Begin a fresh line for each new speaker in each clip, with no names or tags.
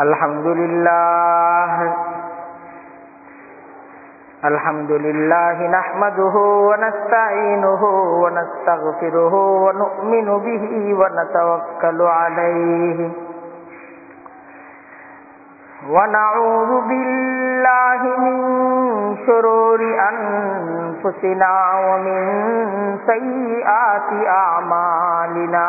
الحمد لله. الحمد لله نحمده ونستعينه ونستغفره ونؤمن به ونتوكل عليه. ونعوذ بالله من شرور أنفسنا ومن سيئات أعمالنا.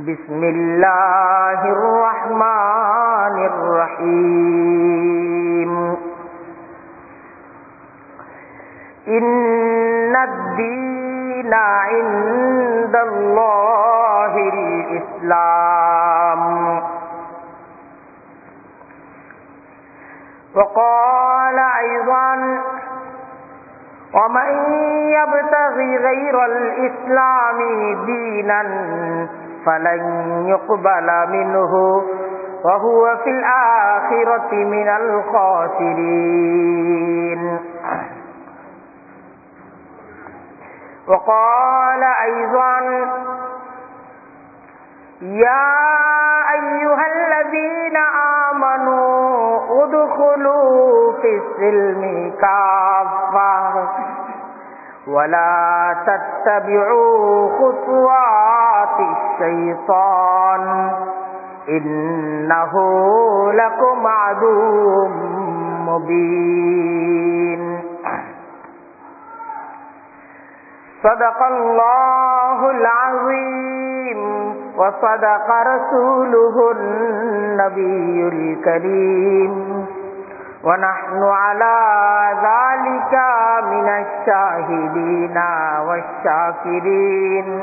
بسم الله الرحمن الرحيم. إن الدين عند الله الإسلام. وقال أيضا ومن يبتغي غير الإسلام دينا فلن يقبل منه وهو في الآخرة من الخاسرين. وقال أيضا يا أيها الذين آمنوا ادخلوا في السلم كافة ولا تتبعوا خطوات الشيطان. إنه لكم عدو مبين. صدق الله العظيم. وصدق رسوله النبي الكريم. ونحن على ذلك من الشاهدين والشاكرين.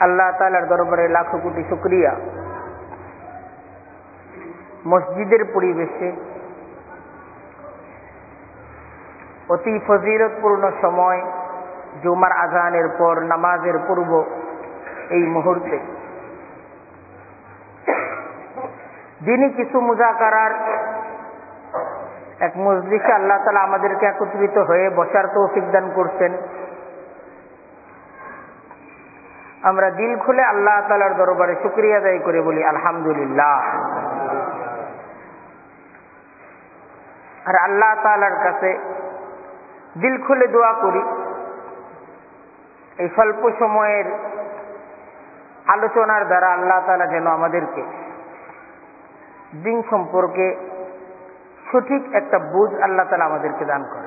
আল্লাহ তালার দরবারে লাখো কোটি শুক্রিয়া। মসজিদের পরিবেশে অতি ফজিরতপূর্ণ সময় জুমার আজানের পর নামাজের পূর্ব এই মুহূর্তে। যিনি কিছু মুজাকারার এক মসজিষে আল্লাহ তালা আমাদেরকে একত্রিত হয়ে বসার তৌফিক দান করছেন। আমরা দিল খুলে আল্লাহ তালার দরবারে শুক্রিয়া আদায় করে বলি, আলহামদুলিল্লাহ। আর আল্লাহ তালার কাছে দিল খুলে দোয়া করি। এই স্বল্প সময়ের আলোচনার দ্বারা আল্লাহ তালা যেন আমাদেরকে দিন সম্পর্কে সঠিক একটা বুঝ আল্লাহ তালা আমাদেরকে দান করে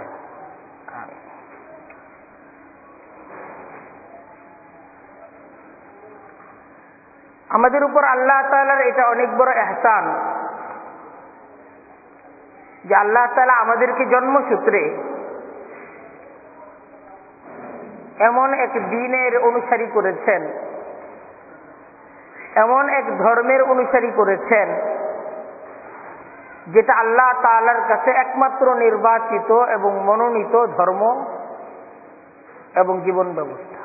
আমাদের উপর আল্লাহ তালার এটা অনেক বড় এহসান। যে আল্লাহ তালা আমাদেরকে জন্মসূত্রে এমন এক দিনের অনুসারী করেছেন, এমন এক ধর্মের অনুসারী করেছেন, যেটা আল্লাহ তালার কাছে একমাত্র নির্বাচিত এবং মনোনীত ধর্ম এবং জীবন ব্যবস্থা।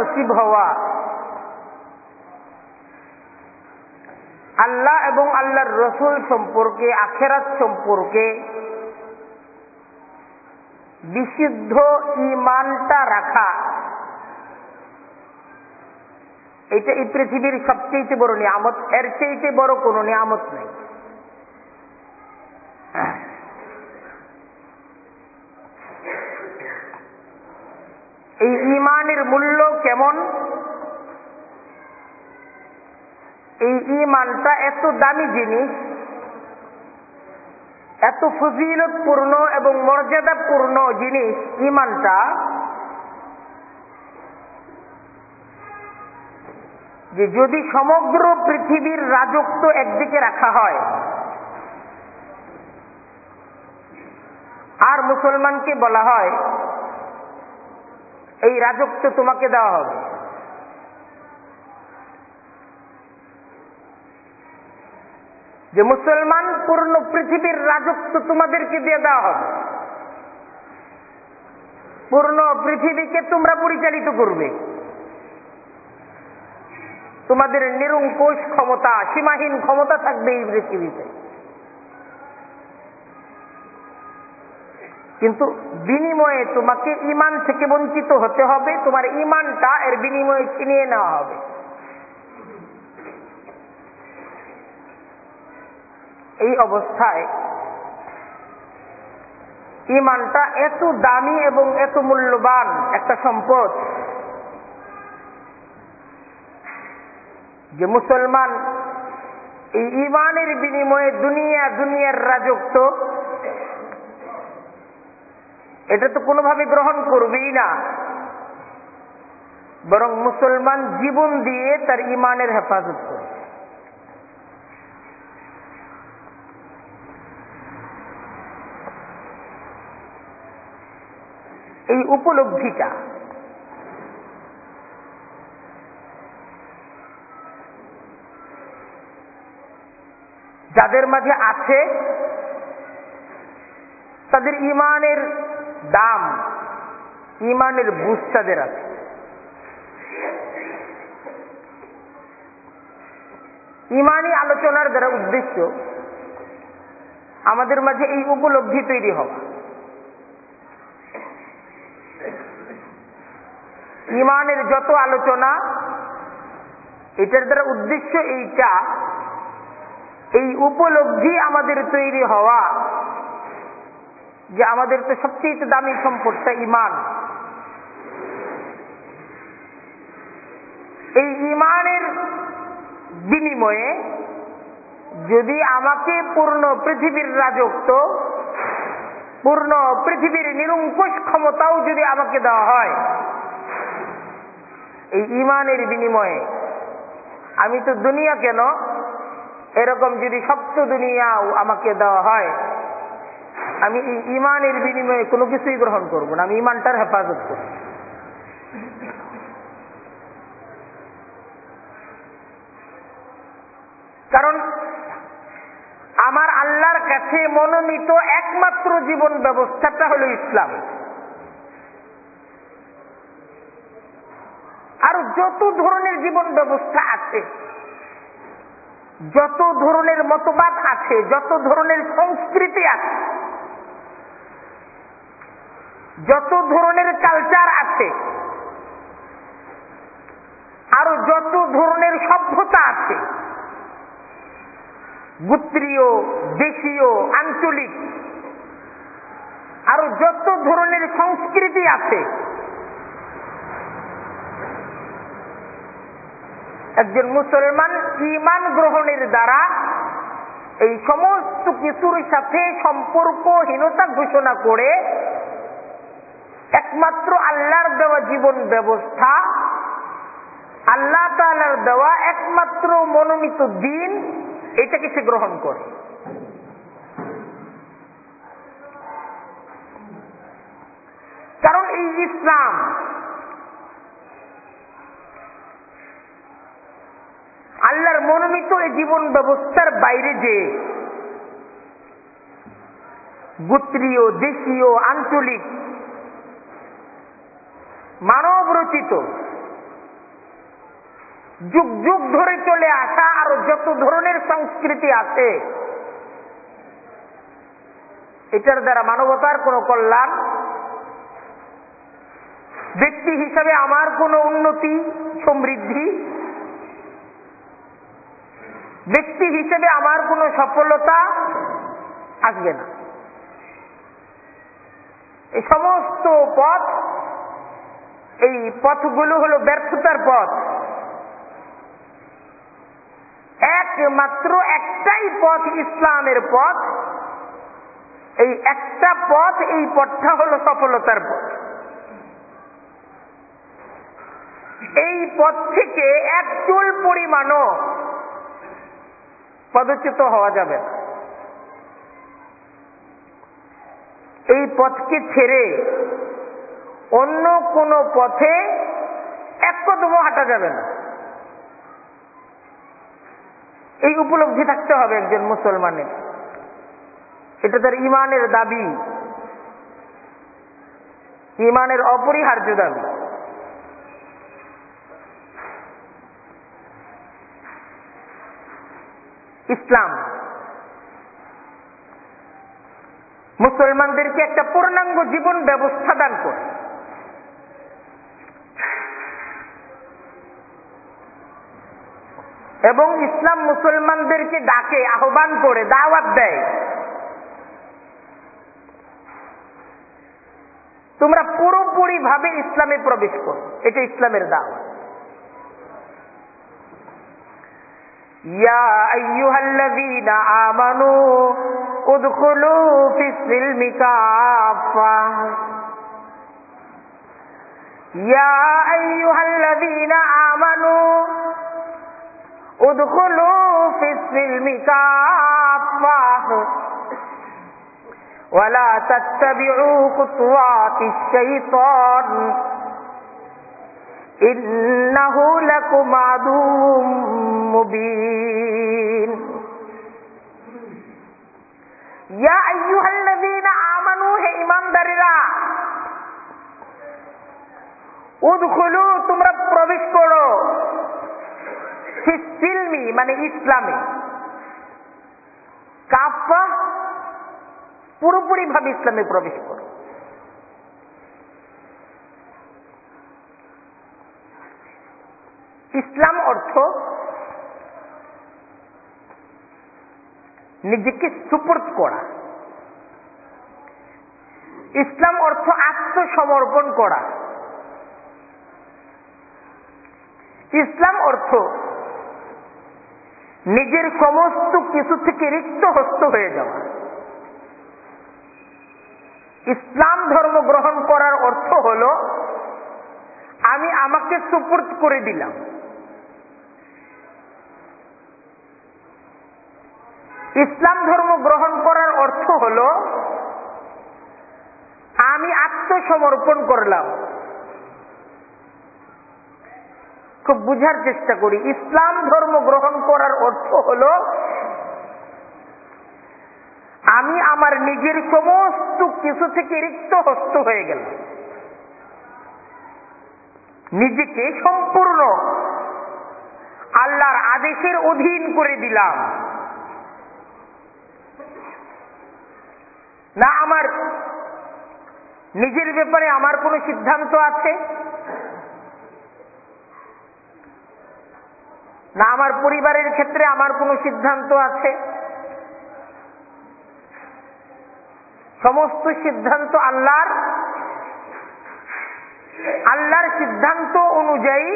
নসিব হওয়া। আল্লাহ এবং আল্লাহর রসুল সম্পর্কে, আখেরাত সম্পর্কে বিশুদ্ধ ইমানটা রাখা। এটা এই পৃথিবীর সবচেয়ে বড় নিয়ামত। এর চেয়েতে বড় কোনো নিয়ামত নেই। এই ইমানের মূল্য কেমন? এই ইমানটা এত দামি জিনিস, এত ফজিলতপূর্ণ এবং মর্যাদাপূর্ণ জিনিস ইমানটা যে যদি সমগ্র পৃথিবীর রাজত্ব একদিকে রাখা হয়, আর মুসলমানকে বলা হয় এই রাজত্ব তোমাকে দেওয়া হবে। যে মুসলমান পূর্ণ পৃথিবীর রাজত্ব তোমাদেরকে দিয়ে দেওয়া হবে। পূর্ণ পৃথিবীকে তোমরা পরিচালিত করবে। তোমাদের নিরঙ্কুশ ক্ষমতা, সীমাহীন ক্ষমতা থাকবে এই পৃথিবীতে। কিন্তু বিনিময়ে তোমাকে ইমান থেকে বঞ্চিত হতে হবে, তোমার ইমানটা এর বিনিময়ে ছিনিয়ে নেওয়া হবে। এই অবস্থায় ইমানটা এত দামি এবং এত মূল্যবান একটা সম্পদ যে মুসলমান এই ইমানের বিনিময়ে দুনিয়া দুনিয়ার রাজত্ব এটা তো কোনোভাবে গ্রহণ করবেই না। বরং মুসলমান জীবন দিয়ে তার ইমানের হেফাজত করে। এই উপলব্ধিটা যাদের মাঝে আছে, তাদের ইমানের দাম ইমানের বুঝ তাদের আছে। ইমানি আলোচনার দ্বারা উদ্দেশ্য আমাদের মাঝে এই উপলব্ধি তৈরি হওয়া। ইমানের যত আলোচনা, এটার দ্বারা উদ্দেশ্য এইটা, এই উপলব্ধি আমাদের তৈরি হওয়া যে আমাদের তো সবচেয়ে দামি সম্পদটা ইমান এই ইমানের বিনিময়ে যদি আমাকে পূর্ণ পৃথিবীর রাজত্ব, পূর্ণ পৃথিবীর নিরঙ্কুশ ক্ষমতাও যদি আমাকে দেওয়া হয়, এই ইমানের বিনিময়ে আমি তো দুনিয়া কেন? এরকম যদি সপ্ত দুনিয়াও আমাকে দেওয়া হয় আমি এই ইমানের বিনিময়ে কোনো কিছুই গ্রহণ করব না। আমি ইমানটার হেফাজত করব। কারণ আমার আল্লাহর কাছে মনোনীত একমাত্র জীবন ব্যবস্থাটা হলো ইসলাম। আর যত ধরনের জীবন ব্যবস্থা আছে, যত ধরনের মতবাদ আছে, যত ধরনের সংস্কৃতি আছে যত ধরনের কালচার আছে, আরও যত ধরনের সভ্যতা আছে, গোত্রীয়, দেশীয়, আঞ্চলিক, আরও যত ধরনের সংস্কৃতি আছে, একজন মুসলমান ইমান গ্রহণের দ্বারা এই সমস্ত কিছুর সাথে সম্পর্কহীনতা ঘোষণা করে একমাত্র আল্লাহর দেওয়া জীবন ব্যবস্থা, আল্লাহ তালার দেওয়া একমাত্র মনোনীত দিন, এটাকে সে গ্রহণ করে। কারণ এই ইসলাম, আল্লাহর মনোনীত এই জীবন ব্যবস্থার বাইরে যে গোত্রীয়, দেশীয়, আঞ্চলিক মানব রচিত যুগ যুগ ধরে চলে আসা আরও যত ধরনের সংস্কৃতি আছে, এটার দ্বারা মানবতার কোনো কল্যাণ, ব্যক্তি হিসাবে আমার কোনো উন্নতি, সমৃদ্ধি, ব্যক্তি হিসেবে আমার কোনো সফলতা আসবে না। এই সমস্ত পথ এই পথগুলো হলো ব্যর্থতার পথ। একমাত্র একটাই পথ ইসলামের পথ। এই একটা পথ, এই পথটা হলো সফলতার পথ। এই পথ থেকে এক চুল পরিমাণও পদচ্যুত হওয়া যাবে এই পথকে ছেড়ে অন্য কোন পথে এক হাঁটা যাবে না। এই উপলব্ধি থাকতে হবে একজন মুসলমানের। এটা তার ইমানের দাবি। ইমানের অপরিহার্য দাবি। ইসলাম। মুসলমানদেরকে একটা পূর্ণাঙ্গ জীবন ব্যবস্থা দান করে এবং ইসলাম মুসলমানদেরকে ডাকে, আহ্বান করে, দাওয়াত দেয়। তোমরা পুরোপুরি ভাবে ইসলামে প্রবেশ করো। এটা ইসলামের দাওয়াত আমানু ادخلوا في السلم كافة يا أيها الذين آمنوا ادخلوا في السلم كافة ولا تتبعوا خطوات الشيطان إنه لكم عدو مبين يا أيها الذين آمنوا হে ইমানদারেরা উদখুলু তোমরা প্রবেশ করো সিলমি মানে ইসলামে। কাফা পুরোপুরি ভাবে ইসলামে প্রবেশ করো ইসলাম অর্থ নিজেকে সুপোর্ট করা। ইসলাম অর্থ আত্মসমর্পণ করা। ইসলাম অর্থ নিজের সমস্ত কিছু থেকে রিক্ত হস্ত হয়ে যাওয়া। ইসলাম ধর্ম গ্রহণ করার অর্থ হল, আমি আমাকে সুপোর্ট করে দিলাম। ইসলাম ধর্ম গ্রহণ করার অর্থ হল, আমি আত্মসমর্পণ করলাম। খুব বুঝার চেষ্টা করি। ইসলাম ধর্ম গ্রহণ করার অর্থ হল, আমি আমার নিজের সমস্ত কিছু থেকে রিক্ত হস্ত হয়ে গেলাম। নিজেকে সম্পূর্ণ আল্লাহর আদেশের অধীন করে দিলাম। না আমার নিজের ব্যাপারে আমার কোনো সিদ্ধান্ত আছে? না, আমার পরিবারের ক্ষেত্রে আমার কোনো সিদ্ধান্ত আছে? সমস্ত সিদ্ধান্ত আল্লাহর? আল্লাহর সিদ্ধান্ত অনুযায়ী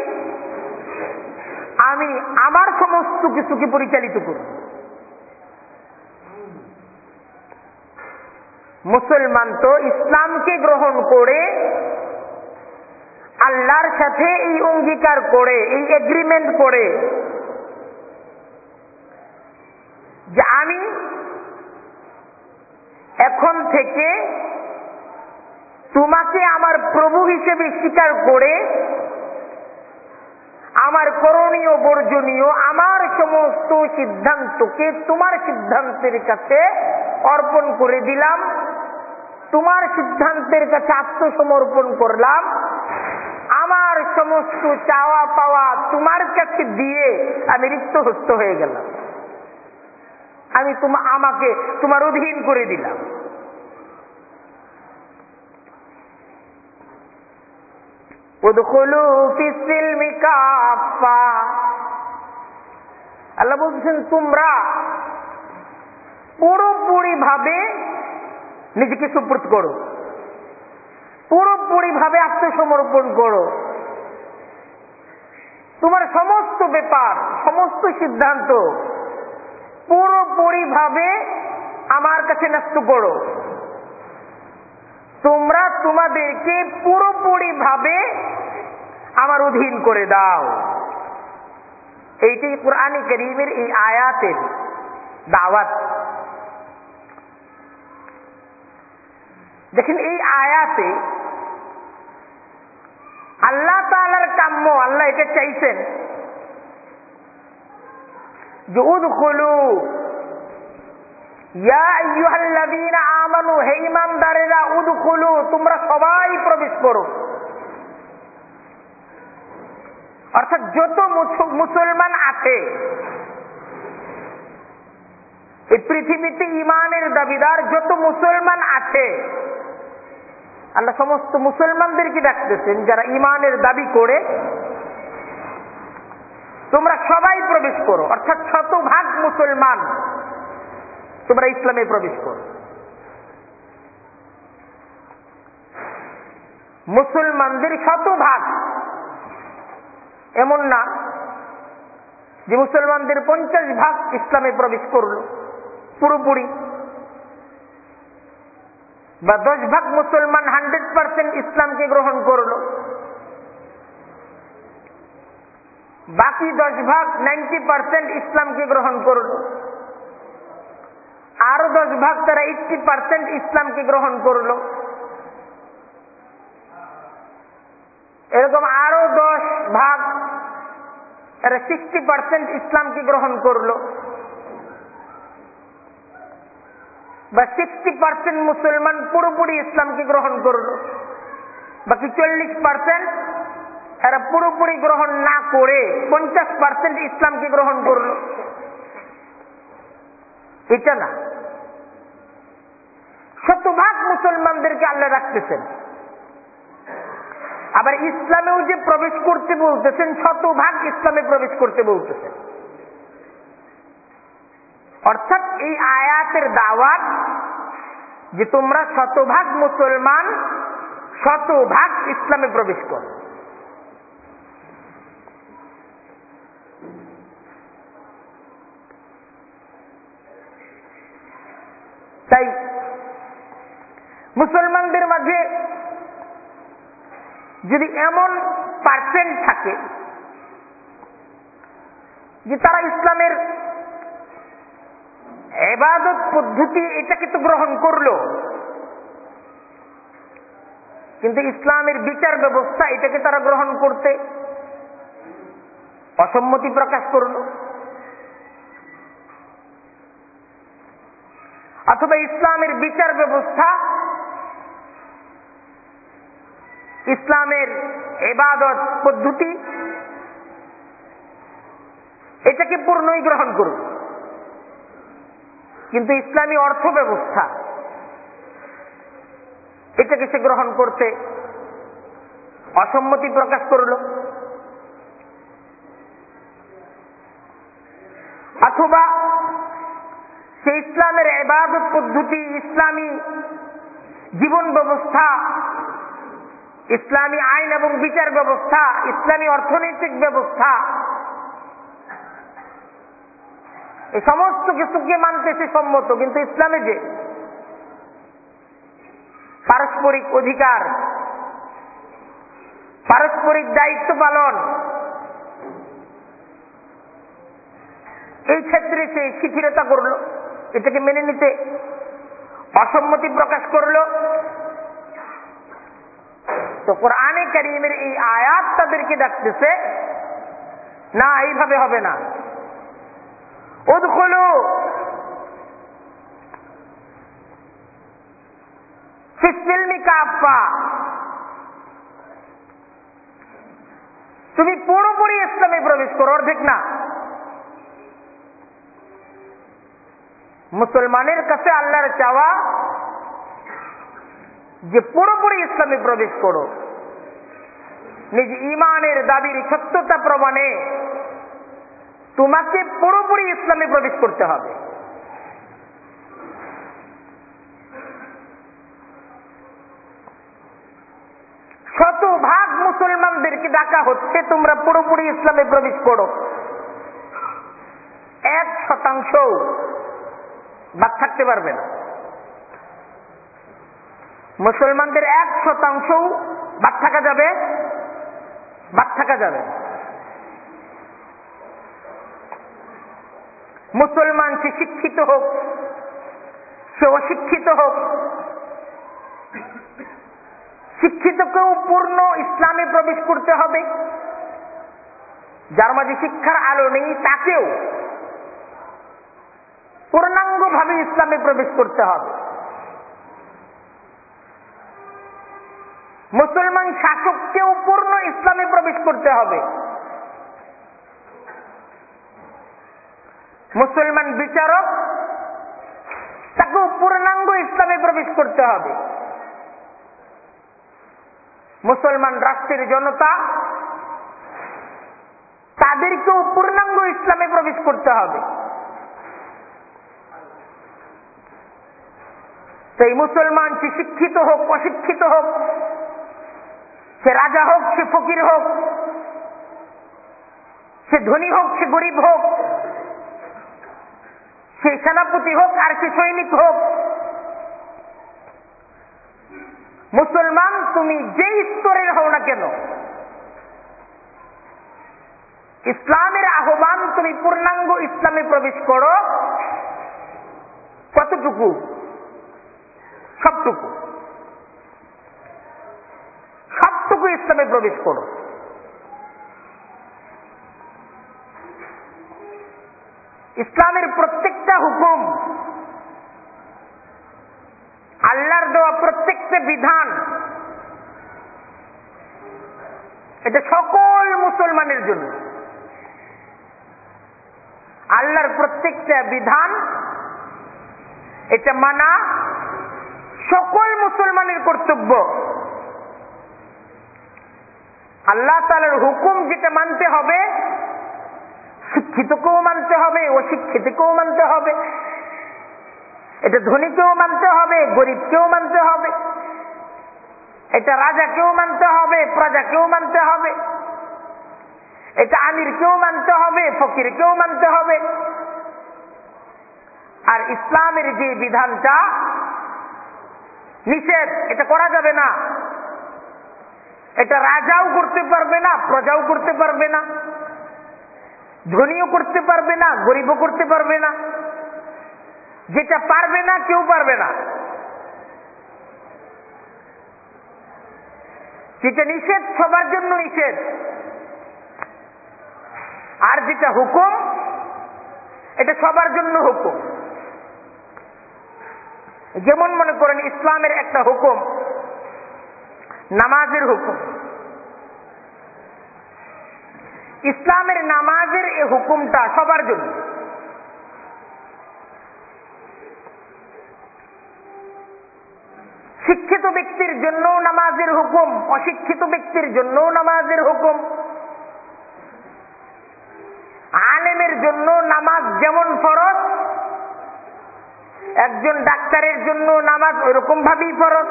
আমি আমার সমস্ত কিছুকে পরিচালিত করব। মুসলমান তো ইসলামকে গ্রহণ করে আল্লাহর সাথে এই অঙ্গীকার করে, এই এগ্রিমেন্ট করে যে আমি এখন থেকে তোমাকে আমার প্রভু হিসেবে স্বীকার করে আমার করণীয়, বর্জনীয়, আমার সমস্ত সিদ্ধান্তকে তোমার সিদ্ধান্তের কাছে অর্পণ করে দিলাম। তোমার সিদ্ধান্তের কাছে আত্মসমর্পণ করলাম। আমার সমস্ত চাওয়া পাওয়া তোমার কাছে দিয়ে আমি রিক্ত হয়ে গেলাম। আমি তোমা, আমাকে তোমার অধীন করে দিলাম। আল্লাহ বলছেন, তোমরা পুরোপুরি ভাবে নিজেকে সুপ্রত করো। পুরোপুরি ভাবে আত্মসমর্পণ করো। তোমার সমস্ত ব্যাপার, সমস্ত সিদ্ধান্ত পুরোপুরি ভাবে আমার কাছে ন্যস্ত করো তোমরা তোমাদেরকে পুরোপুরি ভাবে আমার অধীন করে দাও। এইটি কোরআন করিমের এই আয়াতের দাওয়াত। দেখেন, এই আয়াতে আল্লাহ তালার কাম্য, আল্লাহ এটা চাইছেন যে উদখুলু আমানু, হে ইমানদারেরা, উদখুলু, তোমরা সবাই প্রবেশ করো। অর্থাৎ যত মুসলমান আছে, এই পৃথিবীতে ইমানের দাবিদার যত মুসলমান আছে, আল্লাহ সমস্ত মুসলমানদেরকে ডাকতেছেন যারা ইমানের দাবি করে তোমরা সবাই প্রবেশ করো। অর্থাৎ শতভাগ মুসলমান তোমরা ইসলামে প্রবেশ করো। মুসলমানদের শতভাগ এমন না যে মুসলমানদের পঞ্চাশ ভাগ ইসলামে প্রবেশ করল, পুরোপুরি। বা দশ ভাগ মুসলমান হান্ড্রেড পার্সেন্ট ইসলামকে গ্রহণ করল। বাকি দশ ভাগ নাইনটি পার্সেন্ট ইসলামকে গ্রহণ করল আরও দশ ভাগ তারা এইটটি পার্সেন্ট ইসলামকে গ্রহণ করল। এরকম আরও দশ ভাগ এরা সিক্সটি পার্সেন্ট ইসলামকে গ্রহণ করল। বা সিক্সটি পার্সেন্ট মুসলমান পুরোপুরি ইসলামকে গ্রহণ করল। বাকি চল্লিশ পার্সেন্ট এরা পুরোপুরি গ্রহণ না করে পঞ্চাশ পার্সেন্ট ইসলামকে গ্রহণ করল। এটা না। শতভাগ মুসলমানদেরকে আল্লাহ রাখতেছেন। আবার ইসলামেও যে প্রবেশ করতে বলতেছেন, শতভাগ ইসলামে প্রবেশ করতে বলতেছেন। অর্থাৎ এই আয়াতের দাওয়াত যে তোমরা শতভাগ মুসলমান, শতভাগ ইসলামে প্রবেশ করো। তাই মুসলমানদের মাঝে যদি এমন পার্সেন্ট থাকে যে তারা ইসলামের এবাদত পদ্ধতি এটাকে তো গ্রহণ করল, কিন্তু ইসলামের বিচার ব্যবস্থা এটাকে তারা গ্রহণ করতে অসম্মতি প্রকাশ করল। অথবা ইসলামের বিচার ব্যবস্থা, ইসলামের এবাদত পদ্ধতি, এটাকে পূর্ণই গ্রহণ করুন। কিন্তু ইসলামী অর্থ ব্যবস্থা, এটাকে সে গ্রহণ করতে অসম্মতি প্রকাশ করল। অথবা সে ইসলামের এবাদত পদ্ধতি, ইসলামী জীবন ব্যবস্থা, ইসলামী আইন এবং বিচার ব্যবস্থা, ইসলামী অর্থনৈতিক ব্যবস্থা, এই সমস্ত কিছুকে মানতেছে সম্মত, কিন্তু ইসলামে যে পারস্পরিক অধিকার, পারস্পরিক দায়িত্ব পালন, এই ক্ষেত্রে সে শিথিলতা করল। এটাকে মেনে নিতে। অসম্মতি প্রকাশ করল। তো কোরআনে করিমের এই আয়াত তাদেরকে ডাকতেছে, না, এইভাবে হবে না। কাপ্পা তুমি পুরোপুরি ইসলামে প্রবেশ করো, অর্ধেক না। মুসলমানের কাছে আল্লাহর চাওয়া যে পুরোপুরি ইসলামে প্রবেশ করো। নিজ ইমানের দাবির সত্যতা প্রমাণে তোমাকে পুরোপুরি ইসলামে প্রবেশ করতে হবে। শতভাগ মুসলমানদেরকে ডাকা হচ্ছে, তোমরা পুরোপুরি ইসলামে প্রবেশ করো। এক শতাংশ বাদ থাকতে পারবে না। মুসলমানদের এক শতাংশ বাদ থাকা যাবে, বাদ থাকা যাবে মুসলমান সে শিক্ষিত হোক, সে অশিক্ষিত হোক, শিক্ষিতকেও পূর্ণ ইসলামে প্রবেশ করতে হবে। যার মাঝে শিক্ষার আলো নেই, তাকেও পূর্ণাঙ্গ ভাবে ইসলামে প্রবেশ করতে হবে। মুসলমান শাসককেও পূর্ণ ইসলামে প্রবেশ করতে হবে। মুসলমান বিচারক তাকেও পূর্ণাঙ্গ ইসলামে প্রবেশ করতে হবে। মুসলমান রাষ্ট্রের জনতা তাদেরকেও পূর্ণাঙ্গ ইসলামে প্রবেশ করতে হবে। সেই মুসলমান সে শিক্ষিত হোক অশিক্ষিত হোক, সে রাজা হোক, সে ফকির হোক, সে ধনী হোক, সে গরিব হোক, সে সেনাপতি হোক আর সে সৈনিক হোক, মুসলমান তুমি যে স্তরের হও না কেন, ইসলামের আহ্বান তুমি পূর্ণাঙ্গ ইসলামে প্রবেশ করো, কতটুকু সবটুকু। সবটুকু ইসলামে প্রবেশ করো। ইসলামের প্রত্যেকটা হুকুম, আল্লাহর দেওয়া প্রত্যেকটা বিধান, এটা সকল মুসলমানের জন্য। আল্লাহর প্রত্যেকটা বিধান, এটা মানা সকল মুসলমানের কর্তব্য। আল্লাহ তালার হুকুম যেটা মানতে হবে, শিক্ষিতকেও মানতে হবে, অশিক্ষিতকেও মানতে হবে। এটা ধনীকেও মানতে হবে, গরিবকেও মানতে হবে। এটা রাজাকেও মানতে হবে, প্রজাকেও মানতে হবে। এটা আমিরকেও মানতে হবে, ফকিরকেও মানতে হবে। আর ইসলামের যে বিধানটা নিষেধ, এটা করা যাবে না। এটা রাজাও করতে পারবে না, প্রজাও করতে পারবে না। ধনীও করতে পারবে না, গরিবও করতে পারবে না। যেটা পারবে না, কেউ পারবে না। যেটা নিষেধ, সবার জন্য নিষেধ। আর যেটা হুকুম, এটা সবার জন্য হুকুম। যেমন মনে করেন ইসলামের একটা হুকুম, নামাজের হুকুম। ইসলামের নামাজের এই হুকুমটা সবার জন্য। শিক্ষিত ব্যক্তির জন্য নামাজের হুকুম, অশিক্ষিত ব্যক্তির জন্য নামাজের হুকুম। আলেমের জন্য নামাজ যেমন ফরজ একজন ডাক্তারের জন্য নামাজ ওইরকম ভাবেই ফরজ।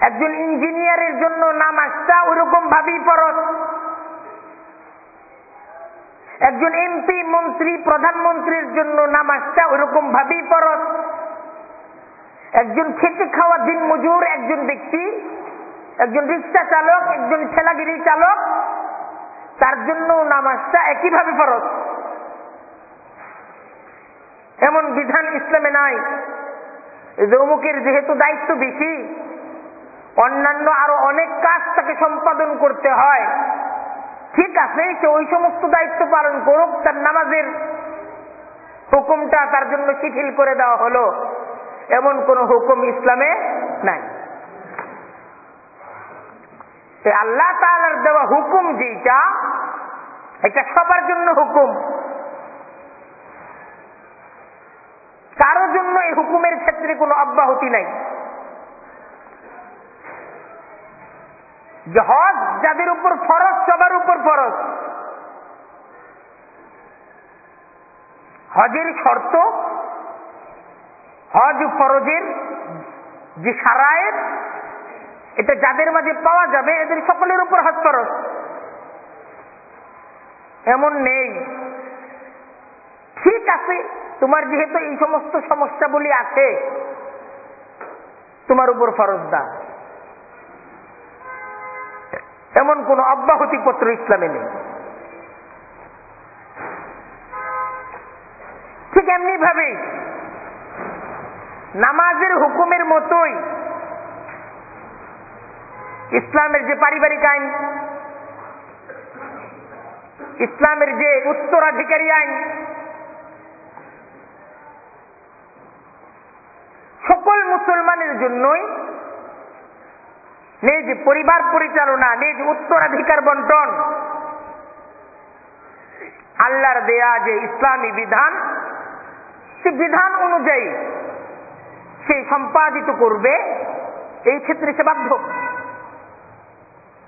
একজন ইঞ্জিনিয়ারের জন্য নামাজটা ওইরকম ভাবেই ফরজ। একজন এমপি, মন্ত্রী, প্রধানমন্ত্রীর জন্য নামাজটা ওইরকম ভাবেই ফরজ। একজন খেটে খাওয়া দিন মজুর, একজন ব্যক্তি, একজন রিক্সা চালক, একজন ঠেলাগিরি চালক, তার জন্য নামাজটা একইভাবে ফরজ। এমন বিধান ইসলামে নাই। যে অমুকের যেহেতু দায়িত্ব বেশি, অন্যান্য আরও অনেক কাজ তাকে সম্পাদন করতে হয়। ঠিক আছে, সে ওই সমস্ত দায়িত্ব পালন করুক, তার নামাজের হুকুমটা তার জন্য শিথিল করে দেওয়া হলো। এমন কোন হুকুম ইসলামে নাই। আল্লাহ তালার দেওয়া হুকুম যেটা এটা সবার জন্য হুকুম। কারোর জন্য এই হুকুমের ক্ষেত্রে কোনো অব্যাহতি নাই। যে হজ যাদের উপর ফরজ, সবার উপর ফরজ। হজের শর্ত, হজ ফরজের যে সারায়ের এটা যাদের মাঝে পাওয়া যাবে, এদের সকলের উপর হজ ফরজ। এমন নেই। ঠিক আছে তোমার যেহেতু এই সমস্ত সমস্যাগুলি আছে, তোমার উপর ফরজ দা এমন কোন অব্যাহতি পত্র ইসলামে নেই। ঠিক এমনি ভাবে নামাজের হুকুমের মতোই ইসলামের যে পারিবারিক আইন, ইসলামের যে উত্তরাধিকারী আইন সকল মুসলমানের জন্যই নিজ পরিবার পরিচালনা, নিজ উত্তরাধিকার বন্টন, আল্লাহর দেয়া যে ইসলামী বিধান সে বিধান অনুযায়ী সে সম্পাদিত করবে, এই ক্ষেত্রে সে বাধ্য।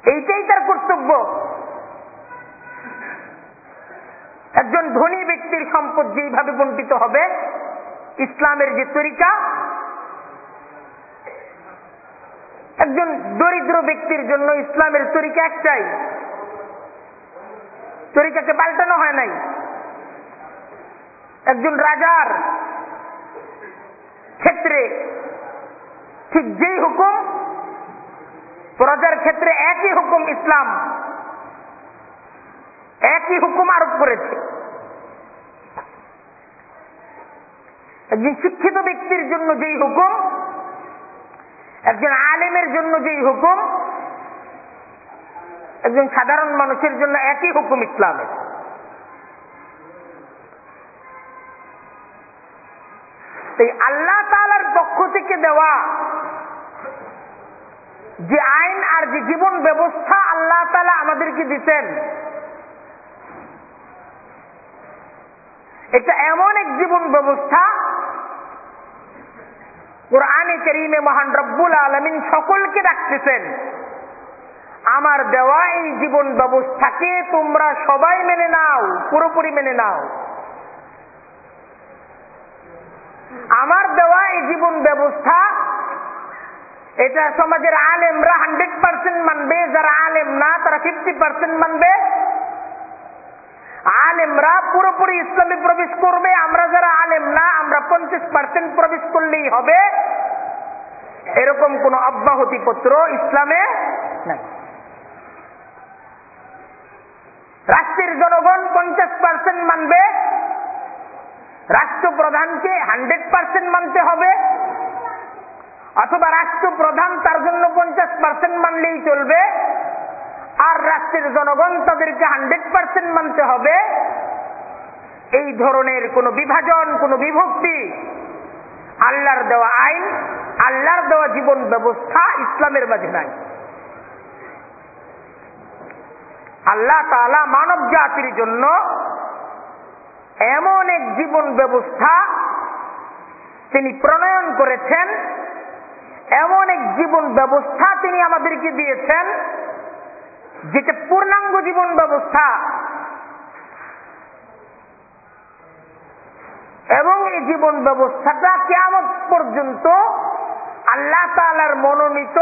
এইটাই তার কর্তব্য। একজন ধনী ব্যক্তির সম্পদ যেইভাবে বন্টিত হবে, ইসলামের যে তরিকা একজন দরিদ্র ব্যক্তির জন্য ইসলামের তরিকা একটাই। তরিকাকে পাল্টানো হয় নাই। একজন রাজার ক্ষেত্রে ঠিক যেই হুকুম প্রজার ক্ষেত্রে একই হুকুম ইসলাম, একই হুকুম আরোপ করেছে। একজন শিক্ষিত ব্যক্তির জন্য যেই হুকুম একজন আলেমের জন্য যেই হুকুম, একজন সাধারণ মানুষের জন্য একই হুকুম ইসলামের। এই আল্লাহ তালার পক্ষ থেকে দেওয়া যে আইন আর যে জীবন ব্যবস্থা আল্লাহ তালা আমাদেরকে দিচ্ছেন এটা এমন এক জীবন ব্যবস্থা কোরআনে করিমে মহান রব্বুল আলমিন সকলকে ডাকতেছেন। আমার দেওয়া এই জীবন ব্যবস্থাকে তোমরা সবাই মেনে নাও, পুরোপুরি মেনে নাও। আমার দেওয়া এই জীবন ব্যবস্থা, এটা সমাজের আলেমরা হান্ড্রেড পার্সেন্ট মানবে, যারা আলেম না, তারা ফিফটি পার্সেন্ট মানবে। আলেমরা পুরোপুরি ইসলামে প্রবেশ করবে। আমরা যারা আলেম না, আমরা পঞ্চাশ পার্সেন্ট প্রবেশ করলেই হবে। এরকম কোন অব্যাহতি পত্র ইসলামে নাই। রাষ্ট্রের জনগণ পঞ্চাশ পার্সেন্ট মানবে। রাষ্ট্রপ্রধানকে হান্ড্রেড পার্সেন্ট মানতে হবে। অথবা রাষ্ট্রপ্রধান তার জন্য পঞ্চাশ পার্সেন্ট মানলেই চলবে। আর রাষ্ট্রের জনগণ তাদেরকে হান্ড্রেড পার্সেন্ট মানতে হবে। এই ধরনের কোন বিভাজন, কোন বিভক্তি, আল্লাহর দেওয়া আইন, আল্লাহর দেওয়া জীবন ব্যবস্থা ইসলামের মাঝে নাই। আল্লাহ তালা মানব জাতির জন্য এমন এক জীবন ব্যবস্থা তিনি প্রণয়ন করেছেন, এমন এক জীবন ব্যবস্থা তিনি আমাদেরকে দিয়েছেন যেটা পূর্ণাঙ্গ জীবন ব্যবস্থা। এবং এই জীবন ব্যবস্থাটা কেমন পর্যন্ত আল্লাহ তালার মনোনীত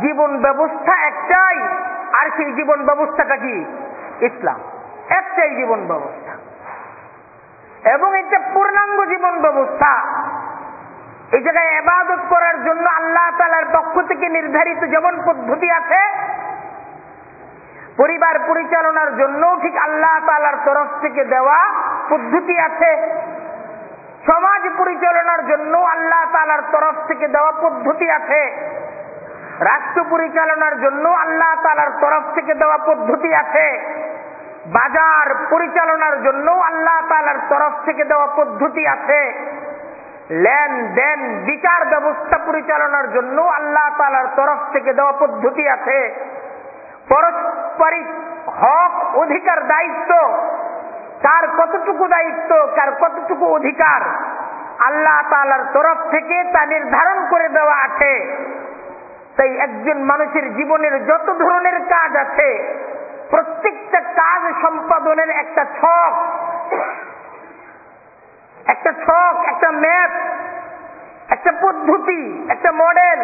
জীবন ব্যবস্থা একটাই। আর সেই জীবন ব্যবস্থাটা কি? ইসলাম। একটাই জীবন ব্যবস্থা। এবং এটা পূর্ণাঙ্গ জীবন ব্যবস্থা। এই জায়গায় এবাদত করার জন্য আল্লাহ তালার পক্ষ থেকে নির্ধারিত যেমন পদ্ধতি আছে পরিবার পরিচালনার জন্য ঠিক আল্লাহ তালার তরফ থেকে দেওয়া পদ্ধতি আছে। সমাজ পরিচালনার জন্য আল্লাহ তালার তরফ থেকে দেওয়া পদ্ধতি আছে। রাষ্ট্র পরিচালনার জন্য আল্লাহ তালার তরফ থেকে দেওয়া পদ্ধতি আছে। বাজার পরিচালনার জন্য আল্লাহ তালার তরফ থেকে দেওয়া পদ্ধতি আছে। লেনদেন, বিচার ব্যবস্থা পরিচালনার জন্য আল্লাহ তালার তরফ থেকে দেওয়া পদ্ধতি আছে। পারস্পরিক হক অধিকার দায়িত্ব। কার কতটুকু দায়িত্ব, কার কতটুকু অধিকার, আল্লাহ তালার তরফ থেকে তা নির্ধারণ করে দেওয়া আছে। তাই একজন মানুষের জীবনের যত ধরনের কাজ আছে, প্রত্যেকটা কাজ সম্পাদনের একটা ছক। একটা ছক, একটা ম্যাপ, একটা পদ্ধতি, একটা মডেল।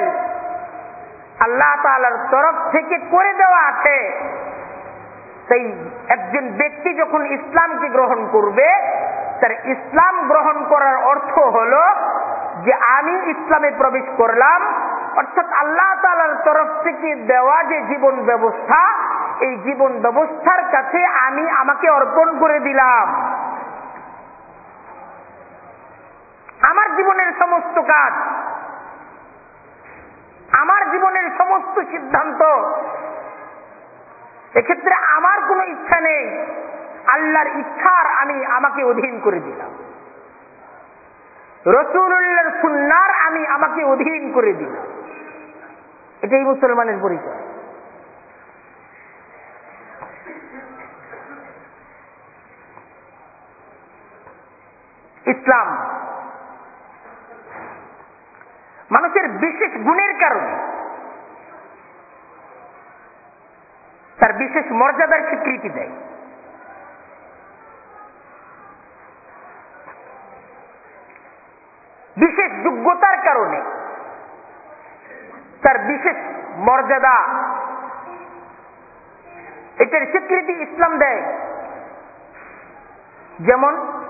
আল্লাহ তালার তরফ থেকে করে দেওয়া আছে। সেই একজন ব্যক্তি যখন ইসলামকে গ্রহণ করবে, তার ইসলাম গ্রহণ করার অর্থ হল যে আমি ইসলামে প্রবেশ করলাম, অর্থাৎ আল্লাহ তালার তরফ থেকে দেওয়া যে জীবন ব্যবস্থা, এই জীবন ব্যবস্থার কাছে আমি আমাকে অর্পণ করে দিলাম। আমার জীবনের সমস্ত কাজ আমার জীবনের সমস্ত সিদ্ধান্ত। এক্ষেত্রে আমার কোনো ইচ্ছা নেই। আল্লাহর ইচ্ছার আমি আমাকে অধীন করে দিলাম। রসুল্লাহর সুন্নার আমি আমাকে অধীন করে দিলাম। এটাই মুসলমানের পরিচয়। ইসলাম মানুষের বিশেষ গুণের কারণে। তার বিশেষ মর্যাদার স্বীকৃতি দেয়। বিশেষ যোগ্যতার কারণে তার বিশেষ মর্যাদা। এটার স্বীকৃতি ইসলাম দেয়। যেমন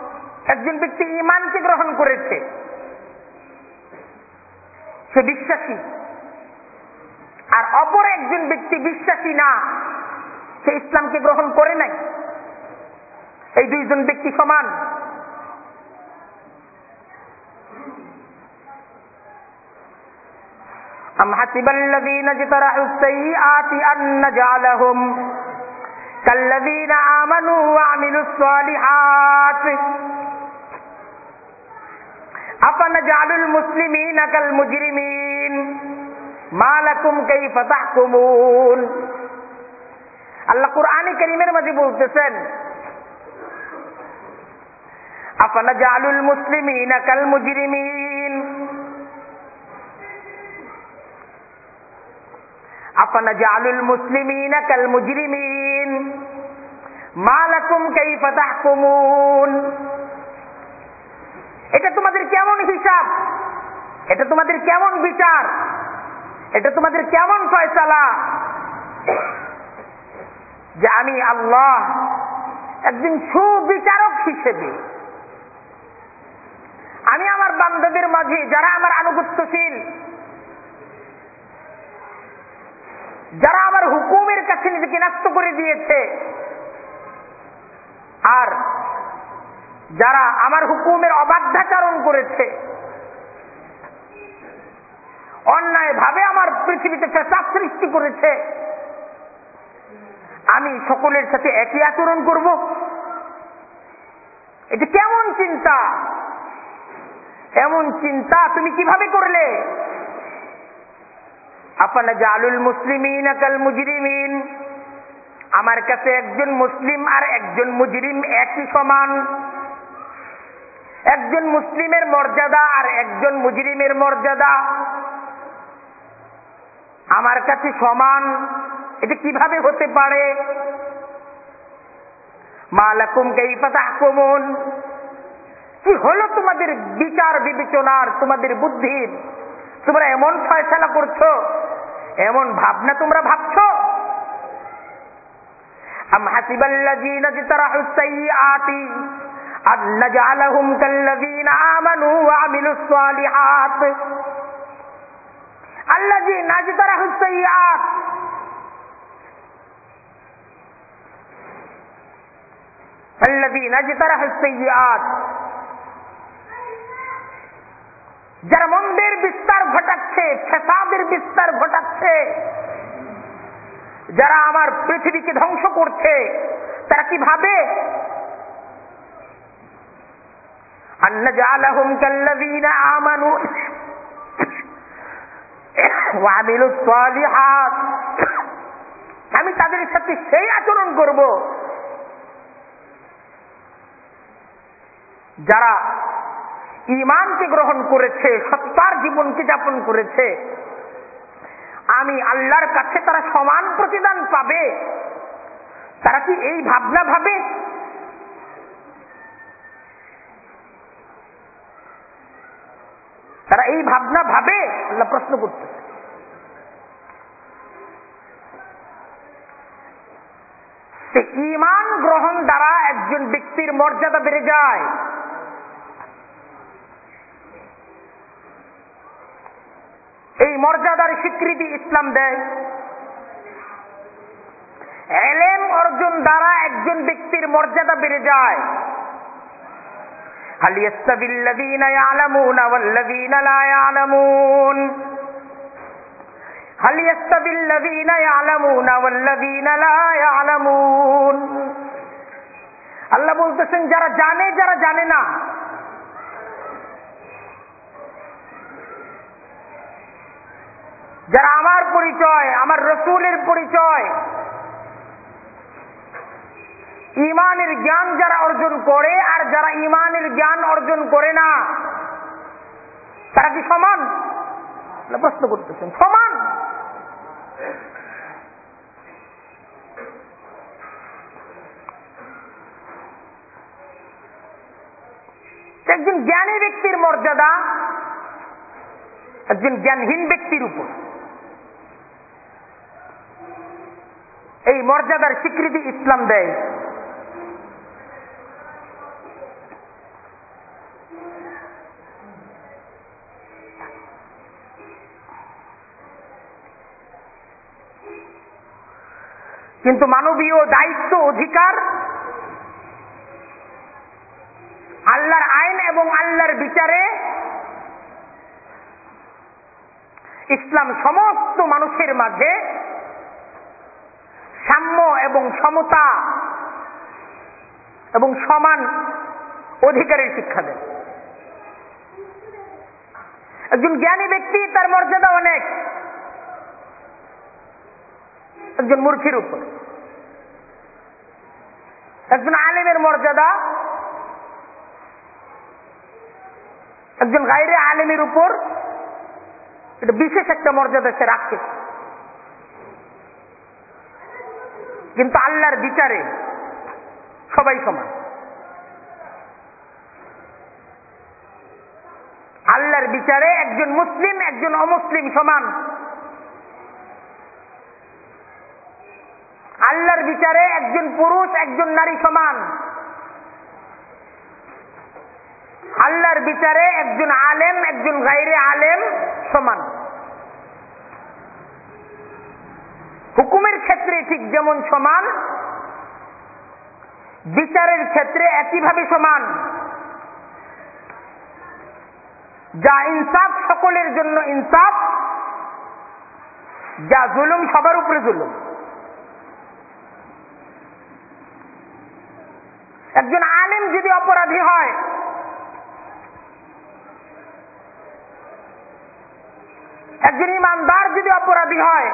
একজন ব্যক্তি ইমানকে গ্রহণ করেছে। সে বিশ্বাসী আর অপর একজন ব্যক্তি বিশ্বাসী না সে ইসলামকে গ্রহণ করে নাই এই দুইজন ব্যক্তি সমান أم حسب الذين اجترحوا السيئات أن نجعلهم كالذين آمنوا وعملوا الصالحات আপানা জালুল মুসলিমিন আকাল মুজরিমিন। মালাকুম কাই ফাতাহকুমুন আল্লাহ কোরআনে করিমের মাঝে বলতেছেন আপানা জালুল মুসলিমিন আকাল মুজরিমিন। আপানা জালুল মুসলিমিন আকাল মুজরিমিন। মালাকুম কাই ফাতাহকুমুন এটা তোমাদের কেমন হিসাব? এটা তোমাদের কেমন বিচার? এটা তোমাদের কেমন ফয়সালা? যে আমি আল্লাহ একদিন সুবিচারক হিসেবে আমি আমার বান্ধবের মাঝে যারা আমার আনুগত্যশীল, যারা আমার হুকুমের কাছে নিজেকে ন্যস্ত করে দিয়েছে, আর যারা আমার হুকুমের অবাধ্যাচরণ করেছে অন্যায় ভাবে আমার পৃথিবীতে ফেসাদ সৃষ্টি করেছে, আমি সকলের সাথে একই আচরণ করব। এটা কেমন চিন্তা? এমন চিন্তা তুমি কীভাবে করলে? আপনার জালুল মুসলিমিন কাল মুজরিমিন। আমার কাছে একজন মুসলিম আর একজন মুজরিম একই সমান। একজন মুসলিমের মর্যাদা আর একজন মুজরিমের মর্যাদা। আমার কাছে সমান। এটা কীভাবে হতে পারে? মালাকুম কাইফাতাহকুমুন কি হলো তোমাদের বিচার বিবেচনার, তোমাদের বুদ্ধির তোমরা এমন ফয়সালা করছ, এমন ভাবনা তোমরা ভাবছ? আম হাসিবাল্লাযীনা ইজতারাহু সাইয়্যাতি। যারা মন্দির বিস্তার ঘটাচ্ছে ফেসাদের বিস্তার ঘটাচ্ছে যারা আমার পৃথিবীকে ধ্বংস করছে তারা কীভাবে আমানু আমি তাদের সাথে সেই আচরণ করব যারা ইমানকে গ্রহণ করেছে, সত্তার জীবনকে যাপন করেছে। আমি আল্লাহর কাছে তারা সমান প্রতিদান পাবে। তারা কি এই ভাবনা ভাবে তারা এই ভাবনা ভাবে, আল্লাহ প্রশ্ন করতে ইমান গ্রহণ দ্বারা একজন ব্যক্তির মর্যাদা বেড়ে যায়। এই মর্যাদার স্বীকৃতি ইসলাম দেয়। এলেম অর্জন দ্বারা একজন ব্যক্তির মর্যাদা বেড়ে যায়। هل يستوي الذين يعلمون والذين لا يعلمون هل يستوي الذين يعلمون والذين لا يعلمون আল্লাহ বলতেছেন যারা জানে যারা জানে না যারা আমার পরিচয় আমার রসুলের পরিচয় ইমানের জ্ঞান যারা অর্জন করে আর যারা ইমানের জ্ঞান অর্জন করে না, তারা কি সমান? প্রশ্ন করতেছেন, সমান। একজন জ্ঞানী ব্যক্তির মর্যাদা একজন জ্ঞানহীন ব্যক্তির উপর। এই মর্যাদার স্বীকৃতি ইসলাম দেয়। কিন্তু মানবীয় দায়িত্ব, অধিকার আল্লাহর আইন এবং আল্লাহর বিচারে ইসলাম সমস্ত মানুষের মাঝে সাম্য এবং সমতা এবং সমান অধিকারের শিক্ষা দেয়। একজন জ্ঞানী ব্যক্তি, তার মর্যাদা অনেক। একজন মূর্খের উপর। একজন আলেমের মর্যাদা। একজন গাইরে আলেমের উপর এটা বিশেষ একটা মর্যাদা সে রাখছে কিন্তু আল্লাহর বিচারে সবাই সমান। আল্লাহর বিচারে একজন মুসলিম, একজন অমুসলিম সমান। আল্লাহর বিচারে একজন পুরুষ, একজন নারী সমান। আল্লাহর বিচারে একজন আলেম, একজন গাইরে আলেম সমান। হুকুমের ক্ষেত্রে ঠিক যেমন সমান, বিচারের ক্ষেত্রে একইভাবে সমান। যা ইনসাফ সকলের জন্য ইনসাফ, যা জুলুম সবার উপরে জুলুম। একজন আলেম যদি অপরাধী হয়, একজন ইমানদার যদি অপরাধী হয়,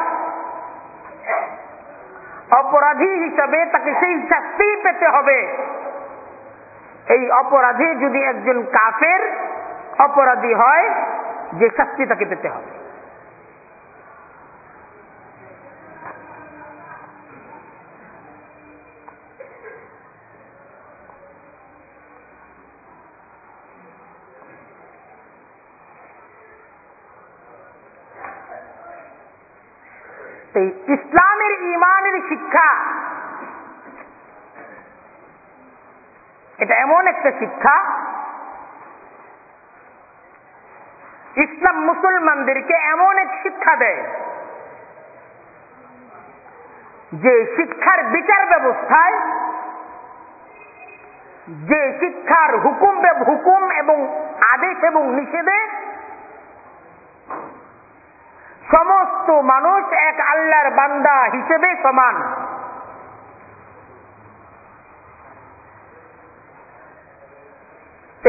অপরাধী হিসাবে তাকে সেই শাস্তি পেতে হবে। এই অপরাধী যদি একজন কাফের অপরাধী হয়, যে শাস্তি তাকে পেতে হবে ইসলামের ইমানের শিক্ষা এটা এমন একটা শিক্ষা। ইসলাম মুসলমানদেরকে এমন এক শিক্ষা দেয় যে শিক্ষার বিচার ব্যবস্থায় যে শিক্ষার হুকুম হুকুম এবং আদেশ এবং নিষেধে সমস্ত মানুষ এক আল্লাহর বান্দা হিসেবে সমান।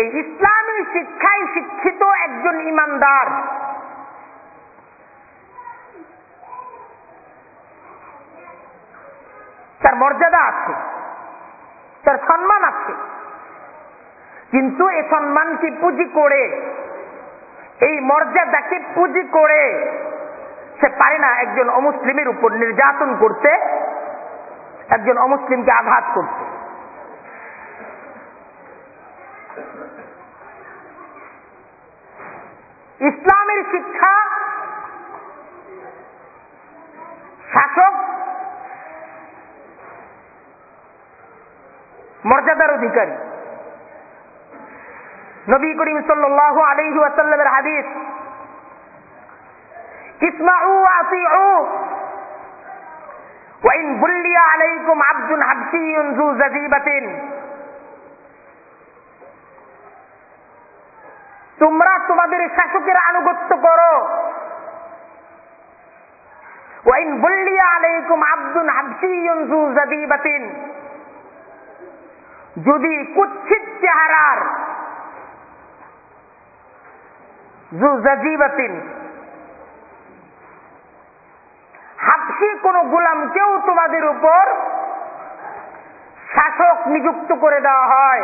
ইসলামী শিক্ষায় শিক্ষিত একজন ইমানদার। তার মর্যাদা আছে, তার সম্মান আছে। কিন্তু এই সম্মানকে পুঁজি করে, এই মর্যাদাকে পুঁজি করে সে পারে না একজন অমুসলিমের উপর নির্যাতন করতে, একজন অমুসলিমকে আঘাত করতে। ইসলামের শিক্ষা, শাসক, মর্যাদার অধিকারী। নবী করিম সাল্লাহ আলহি ওয়াসাল্লামের হাদিস, ইসমাউ আতিউ ওয়াইন বুল্লিয়া আলাইকুম আব্দুল হাবসিয়ুন যু জাজিবাতিন। তোমরা তোমাদের শাসকের আনুগত্য করো। যদি কুচ্ছিত চেহারার যু জাজিবাতিন হাবসি কোন গোলামকেও তোমাদের উপর শাসক নিযুক্ত করে দেওয়া হয়।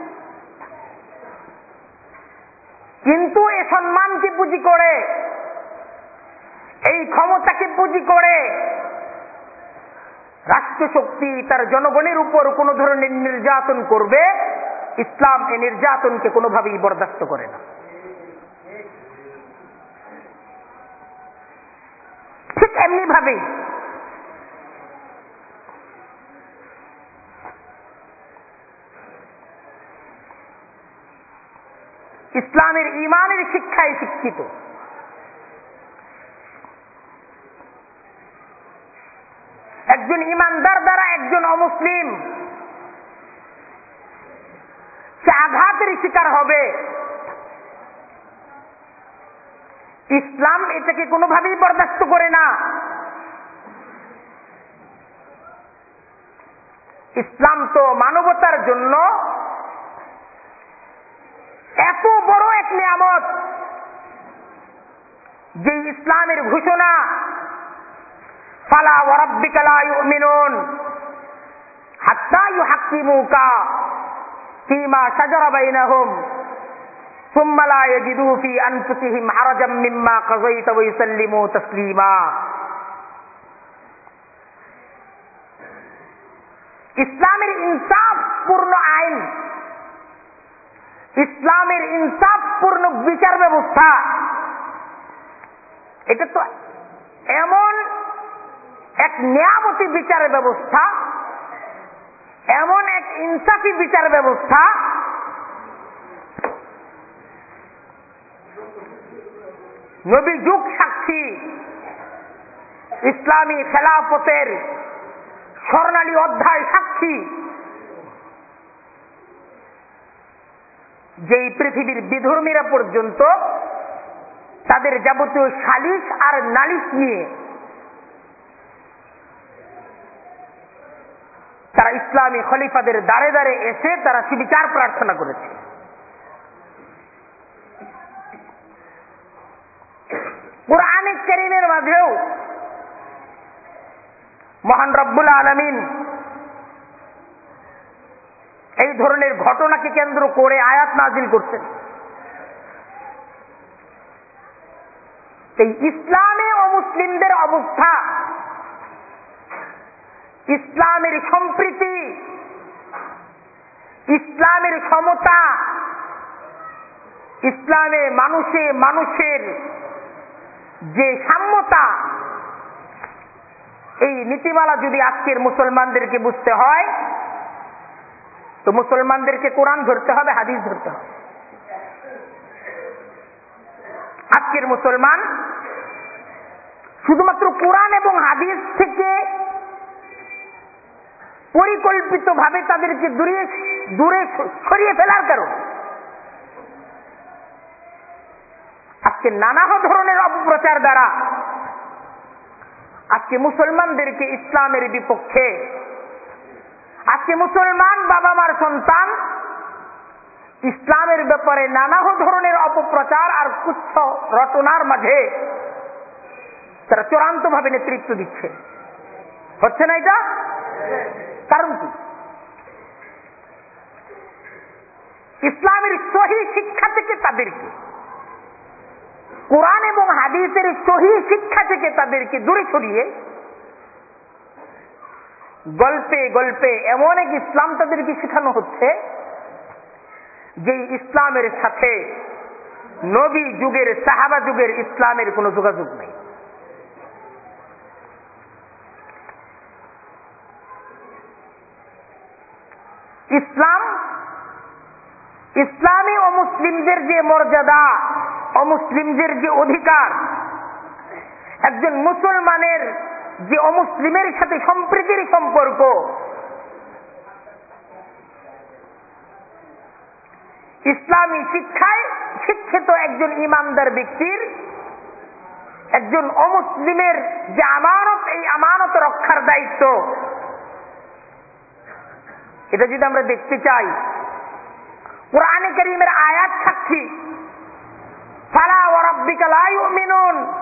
কিন্তু এ সম্মানকে পুঁজি করে? এই ক্ষমতাকে পুঁজি করে? রাষ্ট্রশক্তি তার জনগণের উপর কোন ধরনের নির্যাতন করবে, ইসলাম এ নির্যাতনকে কোনোভাবেই বরদাস্ত করে না। ঠিক এমনি ভাবেই ইসলামের ইমানের শিক্ষায় শিক্ষিত। একজন ইমানদার দ্বারা একজন অমুসলিম, সে আঘাতের শিকার হবে। ইসলাম এটাকে কোনোভাবেই বরদাস্ত করে না। ইসলাম তো মানবতার জন্য এত বড় এক নিয়ামত যে ইসলামের ঘোষণা ফালা ওয়ারাব্বিকা লা ইউমিনুন হাত্তা ইউহাক্কিমুকা ফীমা শাজারা বাইনাহুম ثم لا يجدوا في أنفسهم حرجا مما قضيت ويسلموا تسليما ইসলামের ইনসাফ পূর্ণ আইন ইসলামের ইনসাফ পূর্ণ বিচার ব্যবস্থা। এটা তো এমন এক নিয়ামতি বিচার ব্যবস্থা, এমন এক ইনসাফি বিচার ব্যবস্থা নবী যুগ সাক্ষী ইসলামী খেলাফতের স্বর্ণালী অধ্যায় সাক্ষী। যেই পৃথিবীর বিধর্মীরা পর্যন্ত তাদের যাবতীয় সালিশ আর নালিশ নিয়ে তারা ইসলামী খলিফাদের দাঁড়ে দাঁড়ে এসে তারা সুবিচার প্রার্থনা করেছে। কোরআনে করিমের মাঝেও মহান রব্বুল আলমিন এই ধরনের ঘটনাকে কেন্দ্র করে আয়াত নাজিল করছেন। এই ইসলামে ও মুসলিমদের অবস্থা, ইসলামের সম্প্রীতি, ইসলামের সমতা ইসলামে মানুষে মানুষের যে সাম্যতা, এই নীতিমালা যদি আজকের মুসলমানদেরকে বুঝতে হয় তো মুসলমানদেরকে কোরআন ধরতে হবে, হাদিস ধরতে হবে। আজকের মুসলমান শুধুমাত্র কোরআন এবং হাদিস থেকে পরিকল্পিত ভাবে তাদেরকে দূরে দূরে সরিয়ে ফেলার কারণ আজকে নানা ধরনের অপপ্রচার দ্বারা আজকে মুসলমানদেরকে ইসলামের বিপক্ষে আজকে মুসলমান বাবা মার সন্তান, ইসলামের ব্যাপারে নানা ধরনের অপপ্রচার আর কুচ্ছ রটনার মাঝে তারা চূড়ান্ত ভাবে নেতৃত্ব দিচ্ছে। হচ্ছে না এটা? কারণ কি? ইসলামের সহি শিক্ষা থেকে তাদেরকে, কোরআন এবং হাদিসের সহি শিক্ষা থেকে তাদেরকে দূরে সরিয়ে গল্পে গল্পে এমন এক ইসলাম তাদেরকে শেখানো হচ্ছে, যে ইসলামের সাথে নবী যুগের, সাহাবা যুগের ইসলামের কোনো যোগাযোগ নেই। ইসলাম, ইসলামী অমুসলিমদের যে মর্যাদা, অমুসলিমদের যে অধিকার, একজন মুসলমানের যে অমুসলিমের সাথে সম্প্রীতির সম্পর্ক। ইসলামী শিক্ষায় শিক্ষিত একজন ইমানদার ব্যক্তির একজন অমুসলিমের যে আমানত, এই আমানত রক্ষার দায়িত্ব। এটা যদি আমরা দেখতে চাই, কোরআনে করিমের আয়াত সাক্ষী। ফালা ওয়ারাব্বিকা লা ইউমিনুন।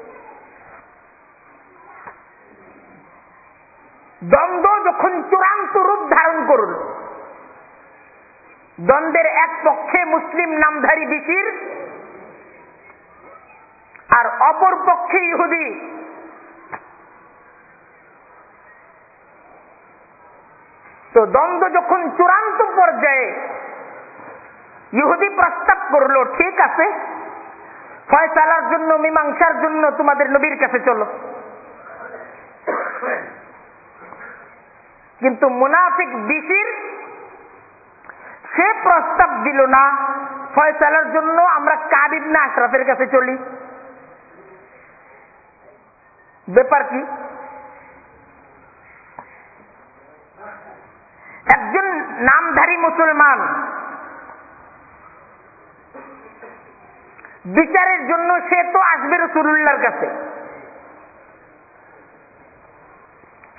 দ্বন্দ্ব যখন চূড়ান্ত রূপ ধারণ করল দ্বন্দ্বের এক পক্ষে মুসলিম নামধারী বিচির আর অপর পক্ষে ইহুদি। তো দ্বন্দ্ব যখন চূড়ান্ত পর্যায়ে ইহুদি প্রস্তাব করল, ঠিক আছে, ফয়সালার জন্য, মীমাংসার জন্য তোমাদের নবীর কাছে চলো। কিন্তু মুনাফিক বিশির সে প্রস্তাব দিল না, ফয়সালার জন্য আমরা কাবিব না আশরাফের কাছে চলি। ব্যাপার কি? একজন নামধারী মুসলমান বিচারের জন্য সে তো আসবে রসুল্লাহর কাছে।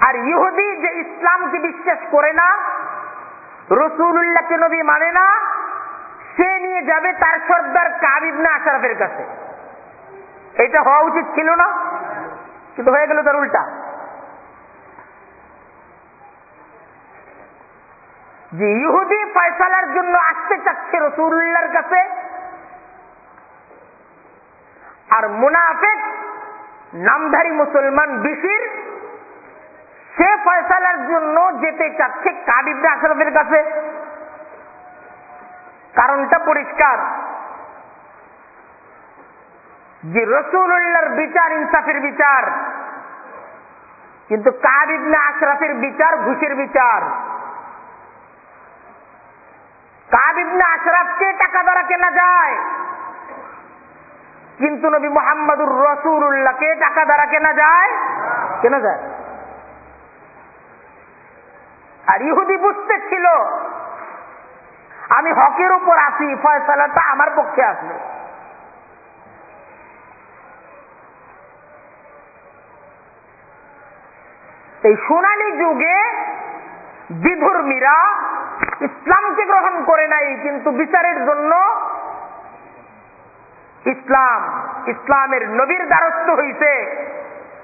আর ইহুদি যে ইসলামকে বিশ্বাস করে না রসুল্লাহকে নবী মানে না, সে নিয়ে যাবে তার সর্দার কাবিবনা আশরাফের কাছে। এটা হওয়া উচিত ছিল না? কিন্তু হয়ে গেল তার উল্টা। যে ইহুদি ফয়সালার জন্য আসতে চাচ্ছে রসুল্লাহর কাছে, আর মুনাফেক, নামধারী মুসলমান, বিশির সে ফয়সালার জন্য যেতে চাচ্ছে কাবিবনে আশরফের কাছে? কারণটা পরিষ্কার। যে রসুল্লাহর বিচার, ইনসাফের বিচার। কিন্তু কাবিবনে আশরাফের বিচার? ঘুষের বিচার। কাবিবনে আশরাফকে টাকা দ্বারা কেনা যায়? কিন্তু নবী মোহাম্মদুর রসুল্লাহকে টাকা দ্বারা কেনা যায়? কেনা যায়। আর ইহুদি বুঝতে ছিল, আমি হকের উপর আসি ফয়সালাটা আমার পক্ষে আসবে। এই সোনালী যুগে বিধর্মীরা ইসলামকে গ্রহণ করে নাই, কিন্তু বিচারের জন্য ইসলাম, ইসলামের নবীর দ্বারস্থ হইছে।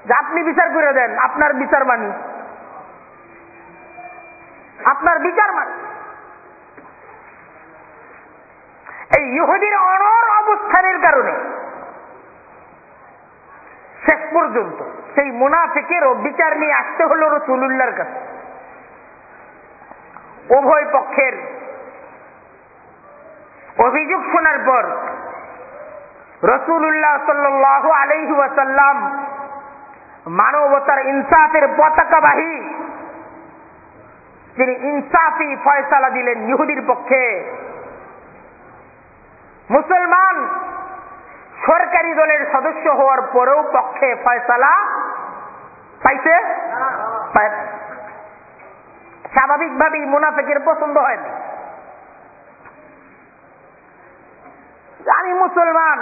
যে আপনি বিচার করে দেন, আপনার বিচার মানি আপনার বিচার মানি। এই ইহুদির অনর অবস্থানের কারণে শেষ পর্যন্ত সেই মুনাফিকেরও বিচার নিয়ে আসতে হলো রসুল্লাহর কাছে। উভয় পক্ষের অভিযোগ শোনার পর রসুল্লাহ সাল্লাহ আলহি মানবতার ইনসাফের পতাকাবাহী তিনি ইনসাফি ফয়সালা দিলেন ইহুদির পক্ষে। মুসলমান সরকারি দলের সদস্য হওয়ার পরেও পক্ষে ফয়সালা পাইছে? স্বাভাবিকভাবেই মুনাফেকের পছন্দ হয়নি আমি মুসলমান,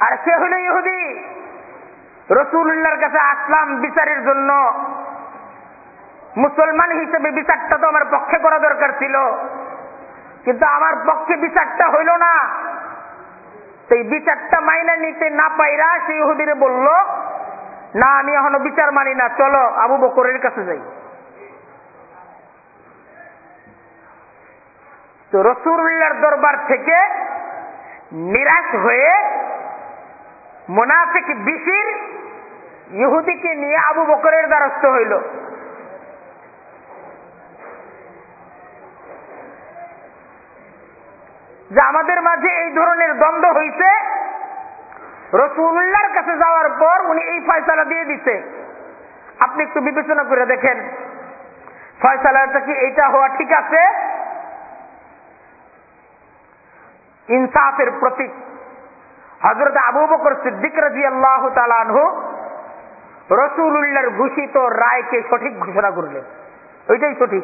আর সে হল ইহুদি। রসুল্লাহর কাছে আসলাম বিচারের জন্য। মুসলমান হিসেবে বিচারটা তো আমার পক্ষে করা দরকার ছিল। কিন্তু আমার পক্ষে বিচারটা হইল না। সেই বিচারটা মাইনা নিতে না পাইরা সেই ইহুদিরে বলল, না, আমি এখনও বিচার মানি না, চলো আবু বকরের কাছে যাই। তো রসুল্লাহর দরবার থেকে নিরাশ হয়ে মোনাফিক, বিশির ইহুদিকে নিয়ে আবু বকরের দ্বারস্থ হইল। যে আমাদের মাঝে এই ধরনের দ্বন্দ্ব হইছে রসুল্লাহর কাছে যাওয়ার পর উনি এই ফয়সালা দিয়ে দিছে। আপনি একটু বিবেচনা করে দেখেন। ফয়সালাটা কি এইটা হওয়া ঠিক আছে? ইনসাফের প্রতীক। হজরত আবু বকর সিদ্দিক রাজি আল্লাহ তালানহু রসুল্লাহর ঘোষিত রায়কে সঠিক ঘোষণা করলেন। ওইটাই সঠিক।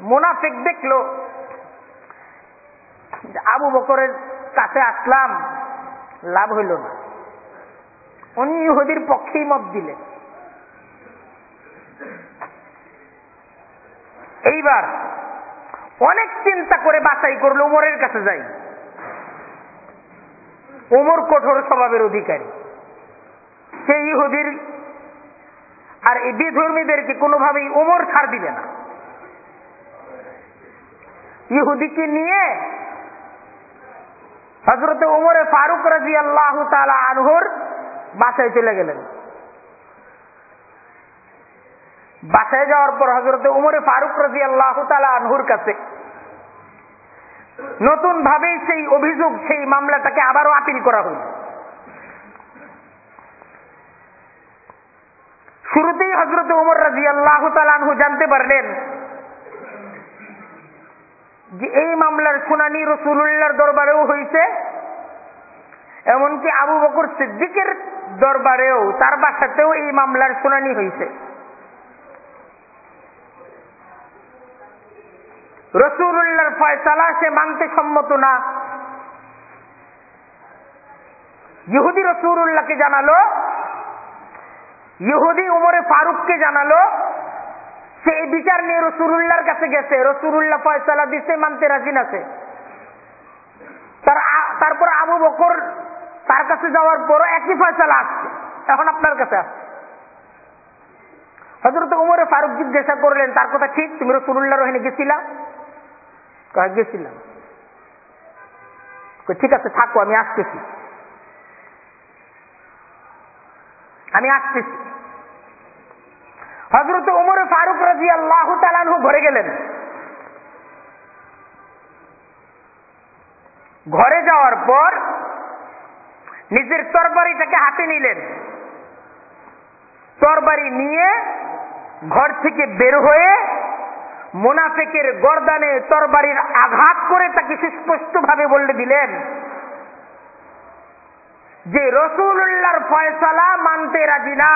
মোনাফিক দেখল। আবু বকরের কাছে আসলাম, লাভ হইল না। উনি ইহুদির পক্ষেই মত দিলেন। এইবার অনেক চিন্তা করে বাছাই করল উমরের কাছে যাই। উমর কঠোর স্বভাবের অধিকারী। সেই ইহুদির আর এই বিধর্মীদেরকে কোনোভাবেই উমর ছাড় দিবে না। ইহুদিকে নিয়ে? হজরতে উমরে ফারুক রাজি আল্লাহ তালা আনহুর বাসায় চলে গেলেন। বাসায় যাওয়ার পর হজরতে উমরে ফারুক রাজি আল্লাহ তালা আনহুর কাছে নতুন ভাবে সেই অভিযোগ, সেই মামলাটাকে আবারও আপিল করা হল। শুরুতেই হজরত উমর রাজি আল্লাহ তালানহু জানতে পারলেন যে এই মামলার শুনানি রসুল্লাহর দরবারেও হয়েছে এমনকি আবু বকর সিদ্দিকের দরবারেও, তার বাসাতেও এই মামলার শুনানি হয়েছে রসুল্লাহর ফয়সালা সে মানতে সম্মত না। ইহুদি রসুল্লাহকে জানালো, ইহুদি উমরে ফারুককে জানালো সে এই বিচার নিয়ে রসুল্লাহর কাছে গেছে। রসুল্লাহ ফয়সালা দিতে মানতে রাজি আছে তারপর আবু বকর তার কাছে যাওয়ার পর একই ফয়সালা আসছে। এখন আপনার কাছে আসছে। হজরত উমরে ফারুক জিজ্ঞাসা করলেন, তার কথা ঠিক, তুমি রসুল্লাহ রহিনে গেছিলা? গেছিলাম। ঠিক আছে, থাকো, আমি আসতেছি। আমি আসতেছি। হজরত উমর ফারুক রাজি আল্লাহ তালানহু ঘরে গেলেন। ঘরে যাওয়ার পর নিজের তরবারিটাকে হাতে নিলেন। তরবারি নিয়ে ঘর থেকে বের হয়ে মোনাফেকের গরদানে তরবারির আঘাত করে তাকে সুস্পষ্ট ভাবে বলে দিলেন যে রসুল্লাহর ফয়সালা মানতে রাজি না।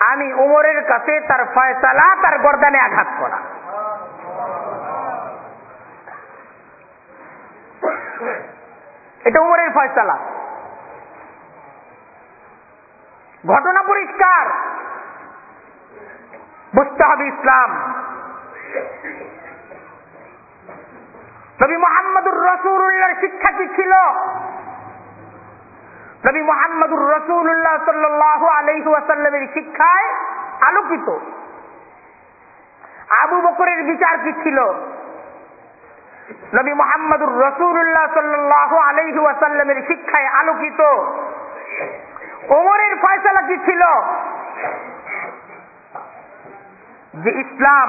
আমি উমরের কাছে তার ফয়সালা, তার গরদানে আঘাত করা। এটা উমরের ফয়সালা। ঘটনা পরিষ্কার। বুঝতে হবে ইসলাম। নবী মোহাম্মদুর রসুল্লাহর শিক্ষা কি ছিল নবী মোহাম্মদুর রসুল্লাহ সাল্লাহ আলহু আসাল্লামের শিক্ষায় আলোকিত। আবু বকরের বিচার কি ছিল? নবী মোহাম্মদুর রসুল্লাহ সাল্লাহ আলহু আসাল্লামের শিক্ষায় আলোকিত। ওমরের ফয়সলা কি ছিল? যে ইসলাম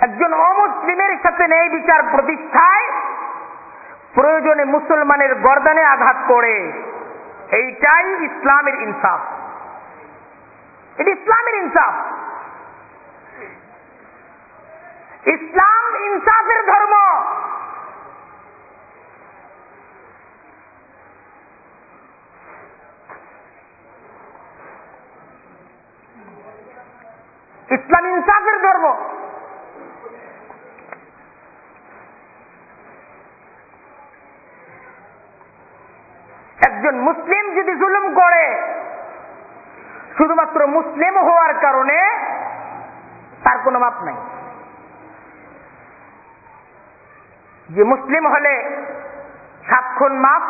একজন অমুসলিমের সাথে ন্যায় বিচার প্রতিষ্ঠায় প্রয়োজনে মুসলমানের গর্দানে আঘাত করে। এইটাই ইসলামের ইনসাফ। এটি ইসলামের ইনসাফ। ইসলাম ইনসাফের ধর্ম। ইসলাম ইনসাফের ধর্ম। একজন মুসলিম যদি জুলুম করে শুধুমাত্র মুসলিম হওয়ার কারণে তার কোনো মাপ নাই। যে মুসলিম হলে সাত খুন মাপ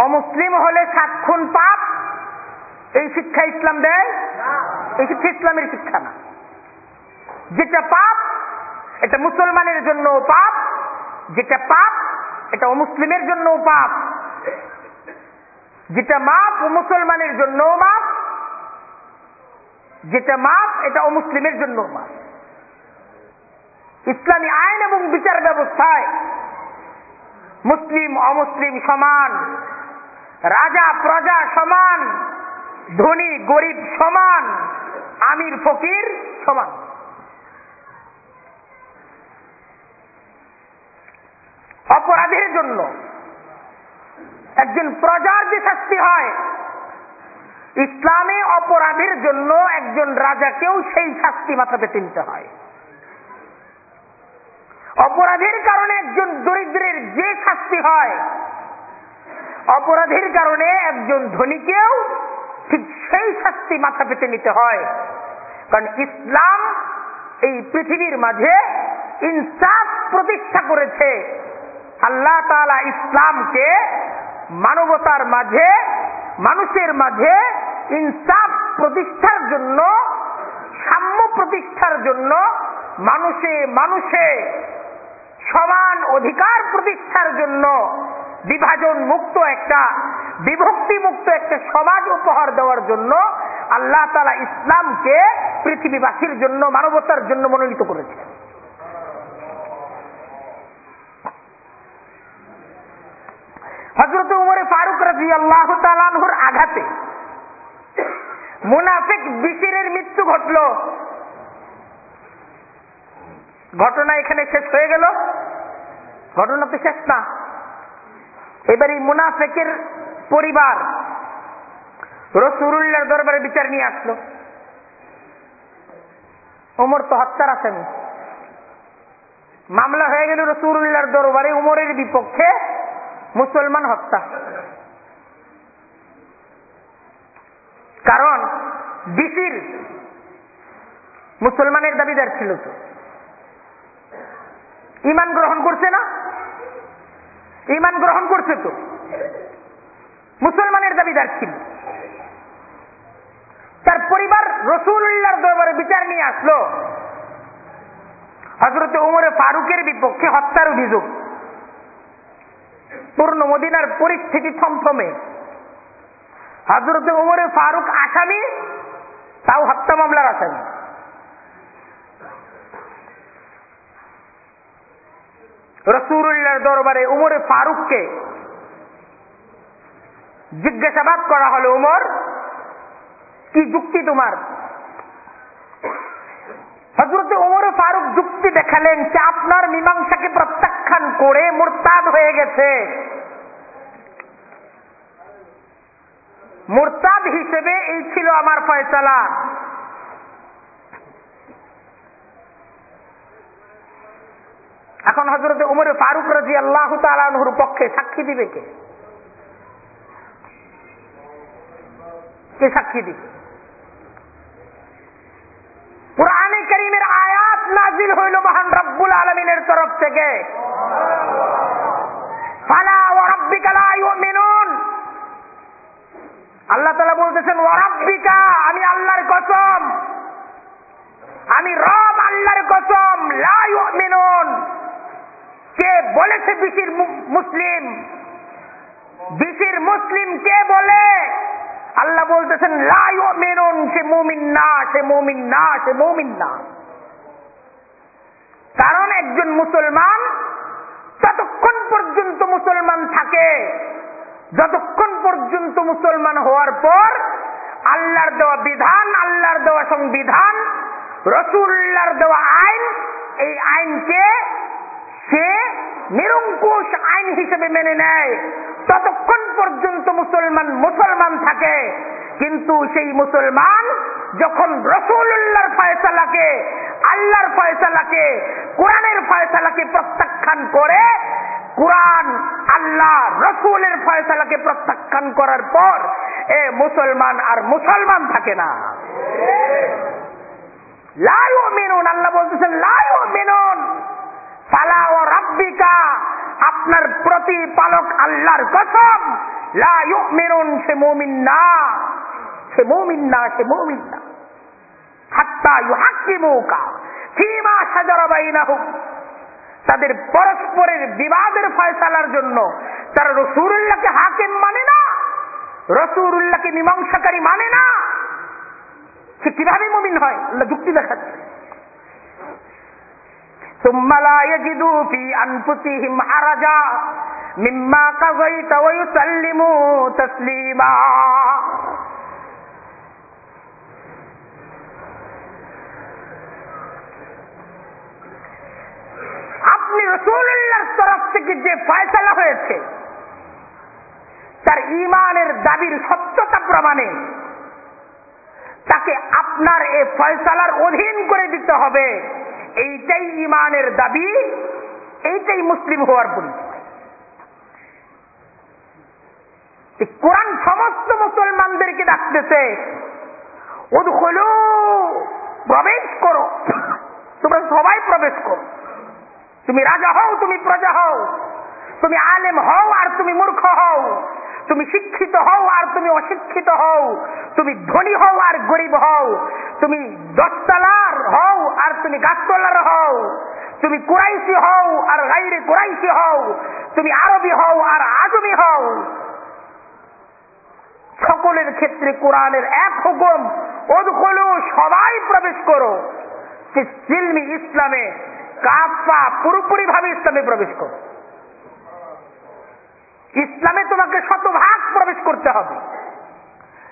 অমুসলিম হলে সাত খুন পাপ এই শিক্ষা ইসলাম দেয়? এই শিক্ষা ইসলামের শিক্ষা না। যেটা পাপ এটা মুসলমানের জন্য পাপ যেটা পাপ এটা অমুসলিমের জন্য পাপ। যেটা মাপ মুসলমানের জন্য মাপ, যেটা মাপ, এটা অমুসলিমের জন্য মাপ। ইসলামী আইন এবং বিচার ব্যবস্থায় মুসলিম, অমুসলিম সমান, রাজা, প্রজা সমান, ধনী, গরিব সমান, আমির, ফকির সমান। অপরাধের জন্য একজন প্রজার যে শাস্তি হয়। ইসলামে অপরাধের জন্য একজন রাজাকেও সেই শাস্তি মাথা পেতে নিতে হয়। অপরাধের কারণে একজন দরিদ্রের যে শাস্তি হয়, অপরাধের কারণে একজন ধনীকেও ঠিক সেই শাস্তি মাথা পেতে নিতে হয়। কারণ ইসলাম এই পৃথিবীর মাঝে ইনসাফ প্রতিষ্ঠা করেছে। আল্লাহ তালা ইসলামকে মানবতার মাঝে, মানুষের মাঝে ইনসাফ প্রতিষ্ঠার জন্য, সাম্য প্রতিষ্ঠার জন্য, মানুষে মানুষে সমান অধিকার প্রতিষ্ঠার জন্য বিভাজন মুক্ত একটা, বিভক্তি মুক্ত একটা সমাজ উপহার দেওয়ার জন্য আল্লাহ তালা ইসলামকে পৃথিবীবাসীর জন্য, মানবতার জন্য মনোনীত করেছে হজরত উমরে ফারুক রাজি আল্লাহ তালানহুর আঘাতে মুনাফিক বিশিরের মৃত্যু ঘটল। ঘটনা এখানে শেষ হয়ে গেল। ঘটনা তো শেষ না। মুনাফেকের পরিবার দরবারে বিচার নিয়ে আসলো। ওমর তো হত্যার আসামি। মামলা হয়ে গেল রসুরুল্লার দরবারে উমরের বিপক্ষে। মুসলমান হত্যা। কারণ ডিসির মুসলমানের দাবিদার ছিল তো। ইমান গ্রহণ করছে না? ইমান গ্রহণ করছে তো। মুসলমানের দাবিদার ছিল। তার পরিবার রসুল্লাহর দরবারে বিচার নিয়ে আসলো। হজরত উমরে ফারুকের বিপক্ষে হত্যার অভিযোগ। পূর্ণ মদিনার পরিস্থিতি থমথমে হজরত উমরে ফারুক আসামি, তাও হত্যা মামলার আসামি। রসুল্লাহর দরবারে উমরে ফারুককে জিজ্ঞাসাবাদ করা হলো উমর কি যুক্তি তোমার? হজরত উমরে ফারুক যুক্তি দেখালেন যে আপনার মীমাংসাকে প্রত্যাখ্যান করে মোরতাদ হয়ে গেছে। মোরতাদ হিসেবে এই ছিল আমার ফয়সালা। এখন হজরত উমরে ফারুক রাজি আল্লাহ তালুর পক্ষে সাক্ষী দিবে কে? কে সাক্ষী দিবে? পুরানে করিমের আয়াত নাজিল হইল মহান রব্বুল আলমিনের তরফ থেকে। আল্লাহ তালা বলতেছেন ওয়ারাব্বিকা আমি আল্লাহর কসম। আমি রব আল্লাহর কসম লাইমিনুন কে বলেছে বিশির মুসলিম? বিশির মুসলিম কে বলে? আল্লাহ বলতেছেন লাই মেরুন সে মুমিন না, সে মুমিন না, সে মুমিন না। কারণ একজন মুসলমান, ততক্ষণ পর্যন্ত মুসলমান থাকে। যতক্ষণ পর্যন্ত মুসলমান হওয়ার পর আল্লাহর দেওয়া বিধান, আল্লাহর দেওয়া সংবিধান, রসুল্লাহর দেওয়া আইন, এই আইনকে সে নিরঙ্কুশ আইন হিসেবে মেনে নেয়। ততক্ষণ পর্যন্ত মুসলমান মুসলমান থাকে। কিন্তু সেই মুসলমান যখন রসুল্লাহর ফয়সালাকে, আল্লাহর ফয়সালাকে, কোরআনের ফয়সালাকে প্রত্যাখ্যান করে কোরআন আল্লাহ রসুলের ফয়সালাকে প্রত্যাখ্যান করার পর এ মুসলমান আর মুসলমান থাকে না। লায়ু মেনুন আল্লাহ বলতেছেন লায়ু মেনুন রাব্বিকা, আপনার প্রতিপালক আল্লাহর কসম লায়ু মেনুন সে মুমিন না, সে মুমিন না, সে মুমিন না। হাত্তা ইউহাক্কিমুকা, ফীমা শাজারা বাইনাহুম। তাদের পরস্পরের বিবাদের ফয়সালার জন্য তারা রসুরুল্লাহকে হাকিম মানে না, রসুরুল্লাহকে মীমাংসাকারী মানে না। সে কীভাবে মুমিন হয়? যুক্তি দেখাচ্ছে। তারা আপনি রসুল্লাহর তরফ থেকে যে ফয়সলা হয়েছে, তার ইমানের দাবির সত্যতা প্রমাণে তাকে আপনার এ ফয়সালার অধীন করে দিতে হবে। এইটাই ইমানের দাবি, এইটাই মুসলিম হওয়ার পরিচয় কোরআন সমস্ত মুসলমানদেরকে ডাকতেছে প্রবেশ করো। তোমরা সবাই প্রবেশ করো। তুমি রাজা হও, তুমি প্রজা হও। তুমি আলেম হও আর তুমি মূর্খ হও। তুমি শিক্ষিত হও আর তুমি অশিক্ষিত হও। তুমি ধনী হও আর গরিব হও। তুমি দশতলার হও আর তুমি গাছতলার হও। তুমি কুরাইশি হও আর গাইরে কুরাইশি হও। তুমি আরবি হও আর আজমি হও। সকলের ক্ষেত্রে কোরআনের এক হুকুম ওদখলু সবাই প্রবেশ করো। সিলমি ইসলামে কাপা পুরোপুরি ভাবে ইসলামে প্রবেশ করো। ইসলামে তোমাকে শতভাগ প্রবেশ করতে হবে।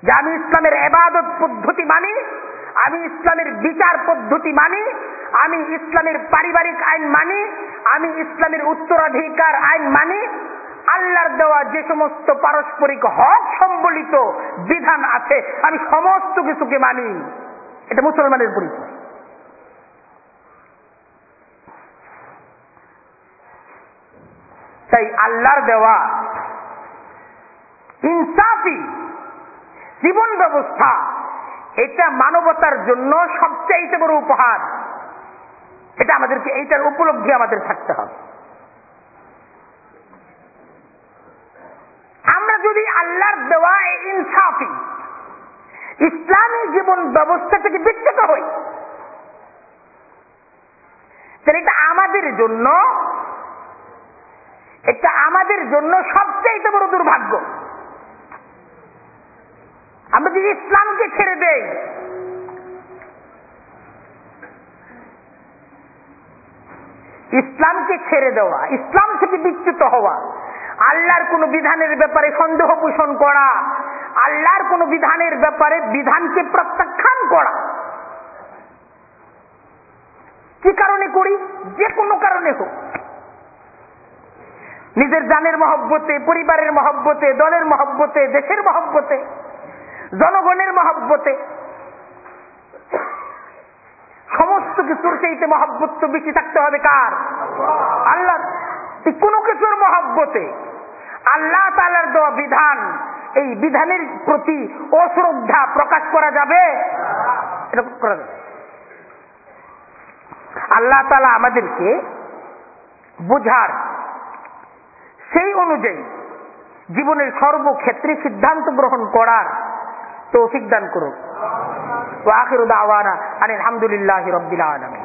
যে আমি ইসলামের এবাদত পদ্ধতি মানি, আমি ইসলামের বিচার পদ্ধতি মানি, আমি ইসলামের পারিবারিক আইন মানি, আমি ইসলামের উত্তরাধিকার আইন মানি, আল্লাহর দেওয়া যে সমস্ত পারস্পরিক হক সম্বলিত বিধান আছে, আমি সমস্ত কিছুকে মানি। এটা মুসলমানের পরিচয়। তাই আল্লাহর দেওয়া ইনসাফি, জীবন ব্যবস্থা, এটা মানবতার জন্য সবচাইতে বড় উপহার। এটা আমাদেরকে এইটার উপলব্ধি আমাদের থাকতে হবে। আমরা যদি আল্লাহর দেওয়া এই ইনসাফি, ইসলামী জীবন ব্যবস্থা থেকে বিচ্যুত হই, তাহলে এটা আমাদের জন্য এটা আমাদের জন্য সবচাইতে বড় দুর্ভাগ্য। আমরা যদি ইসলামকে ছেড়ে দেই, ইসলামকে ছেড়ে দেওয়া, ইসলাম থেকে বিচ্যুত হওয়া, আল্লাহর কোন বিধানের ব্যাপারে সন্দেহ পোষণ করা, আল্লাহর কোন বিধানের ব্যাপারে বিধানকে প্রত্যাখ্যান করা। কি কারণে করি? যে কোনো কারণে হোক। নিজের জানের মহব্বতে, পরিবারের মহব্বতে, দলের মহব্বতে, দেশের মহব্বতে, জনগণের মহব্বতে, সমস্ত কিছুর চাইতে মহব্বত তো বেশি থাকতে হবে কার? আল্লাহ কোনো কিছুর মহব্বতে আল্লাহ তালার দেওয়া বিধান, এই বিধানের প্রতি অশ্রদ্ধা প্রকাশ করা যাবে? এটা করা যাবে। আল্লাহ তালা আমাদেরকে বুঝার সেই অনুযায়ী জীবনের সর্বক্ষেত্রে সিদ্ধান্ত গ্রহণ করার তৌফিক দান করুন আলহামদুলিল্লাহ রবিল আলমী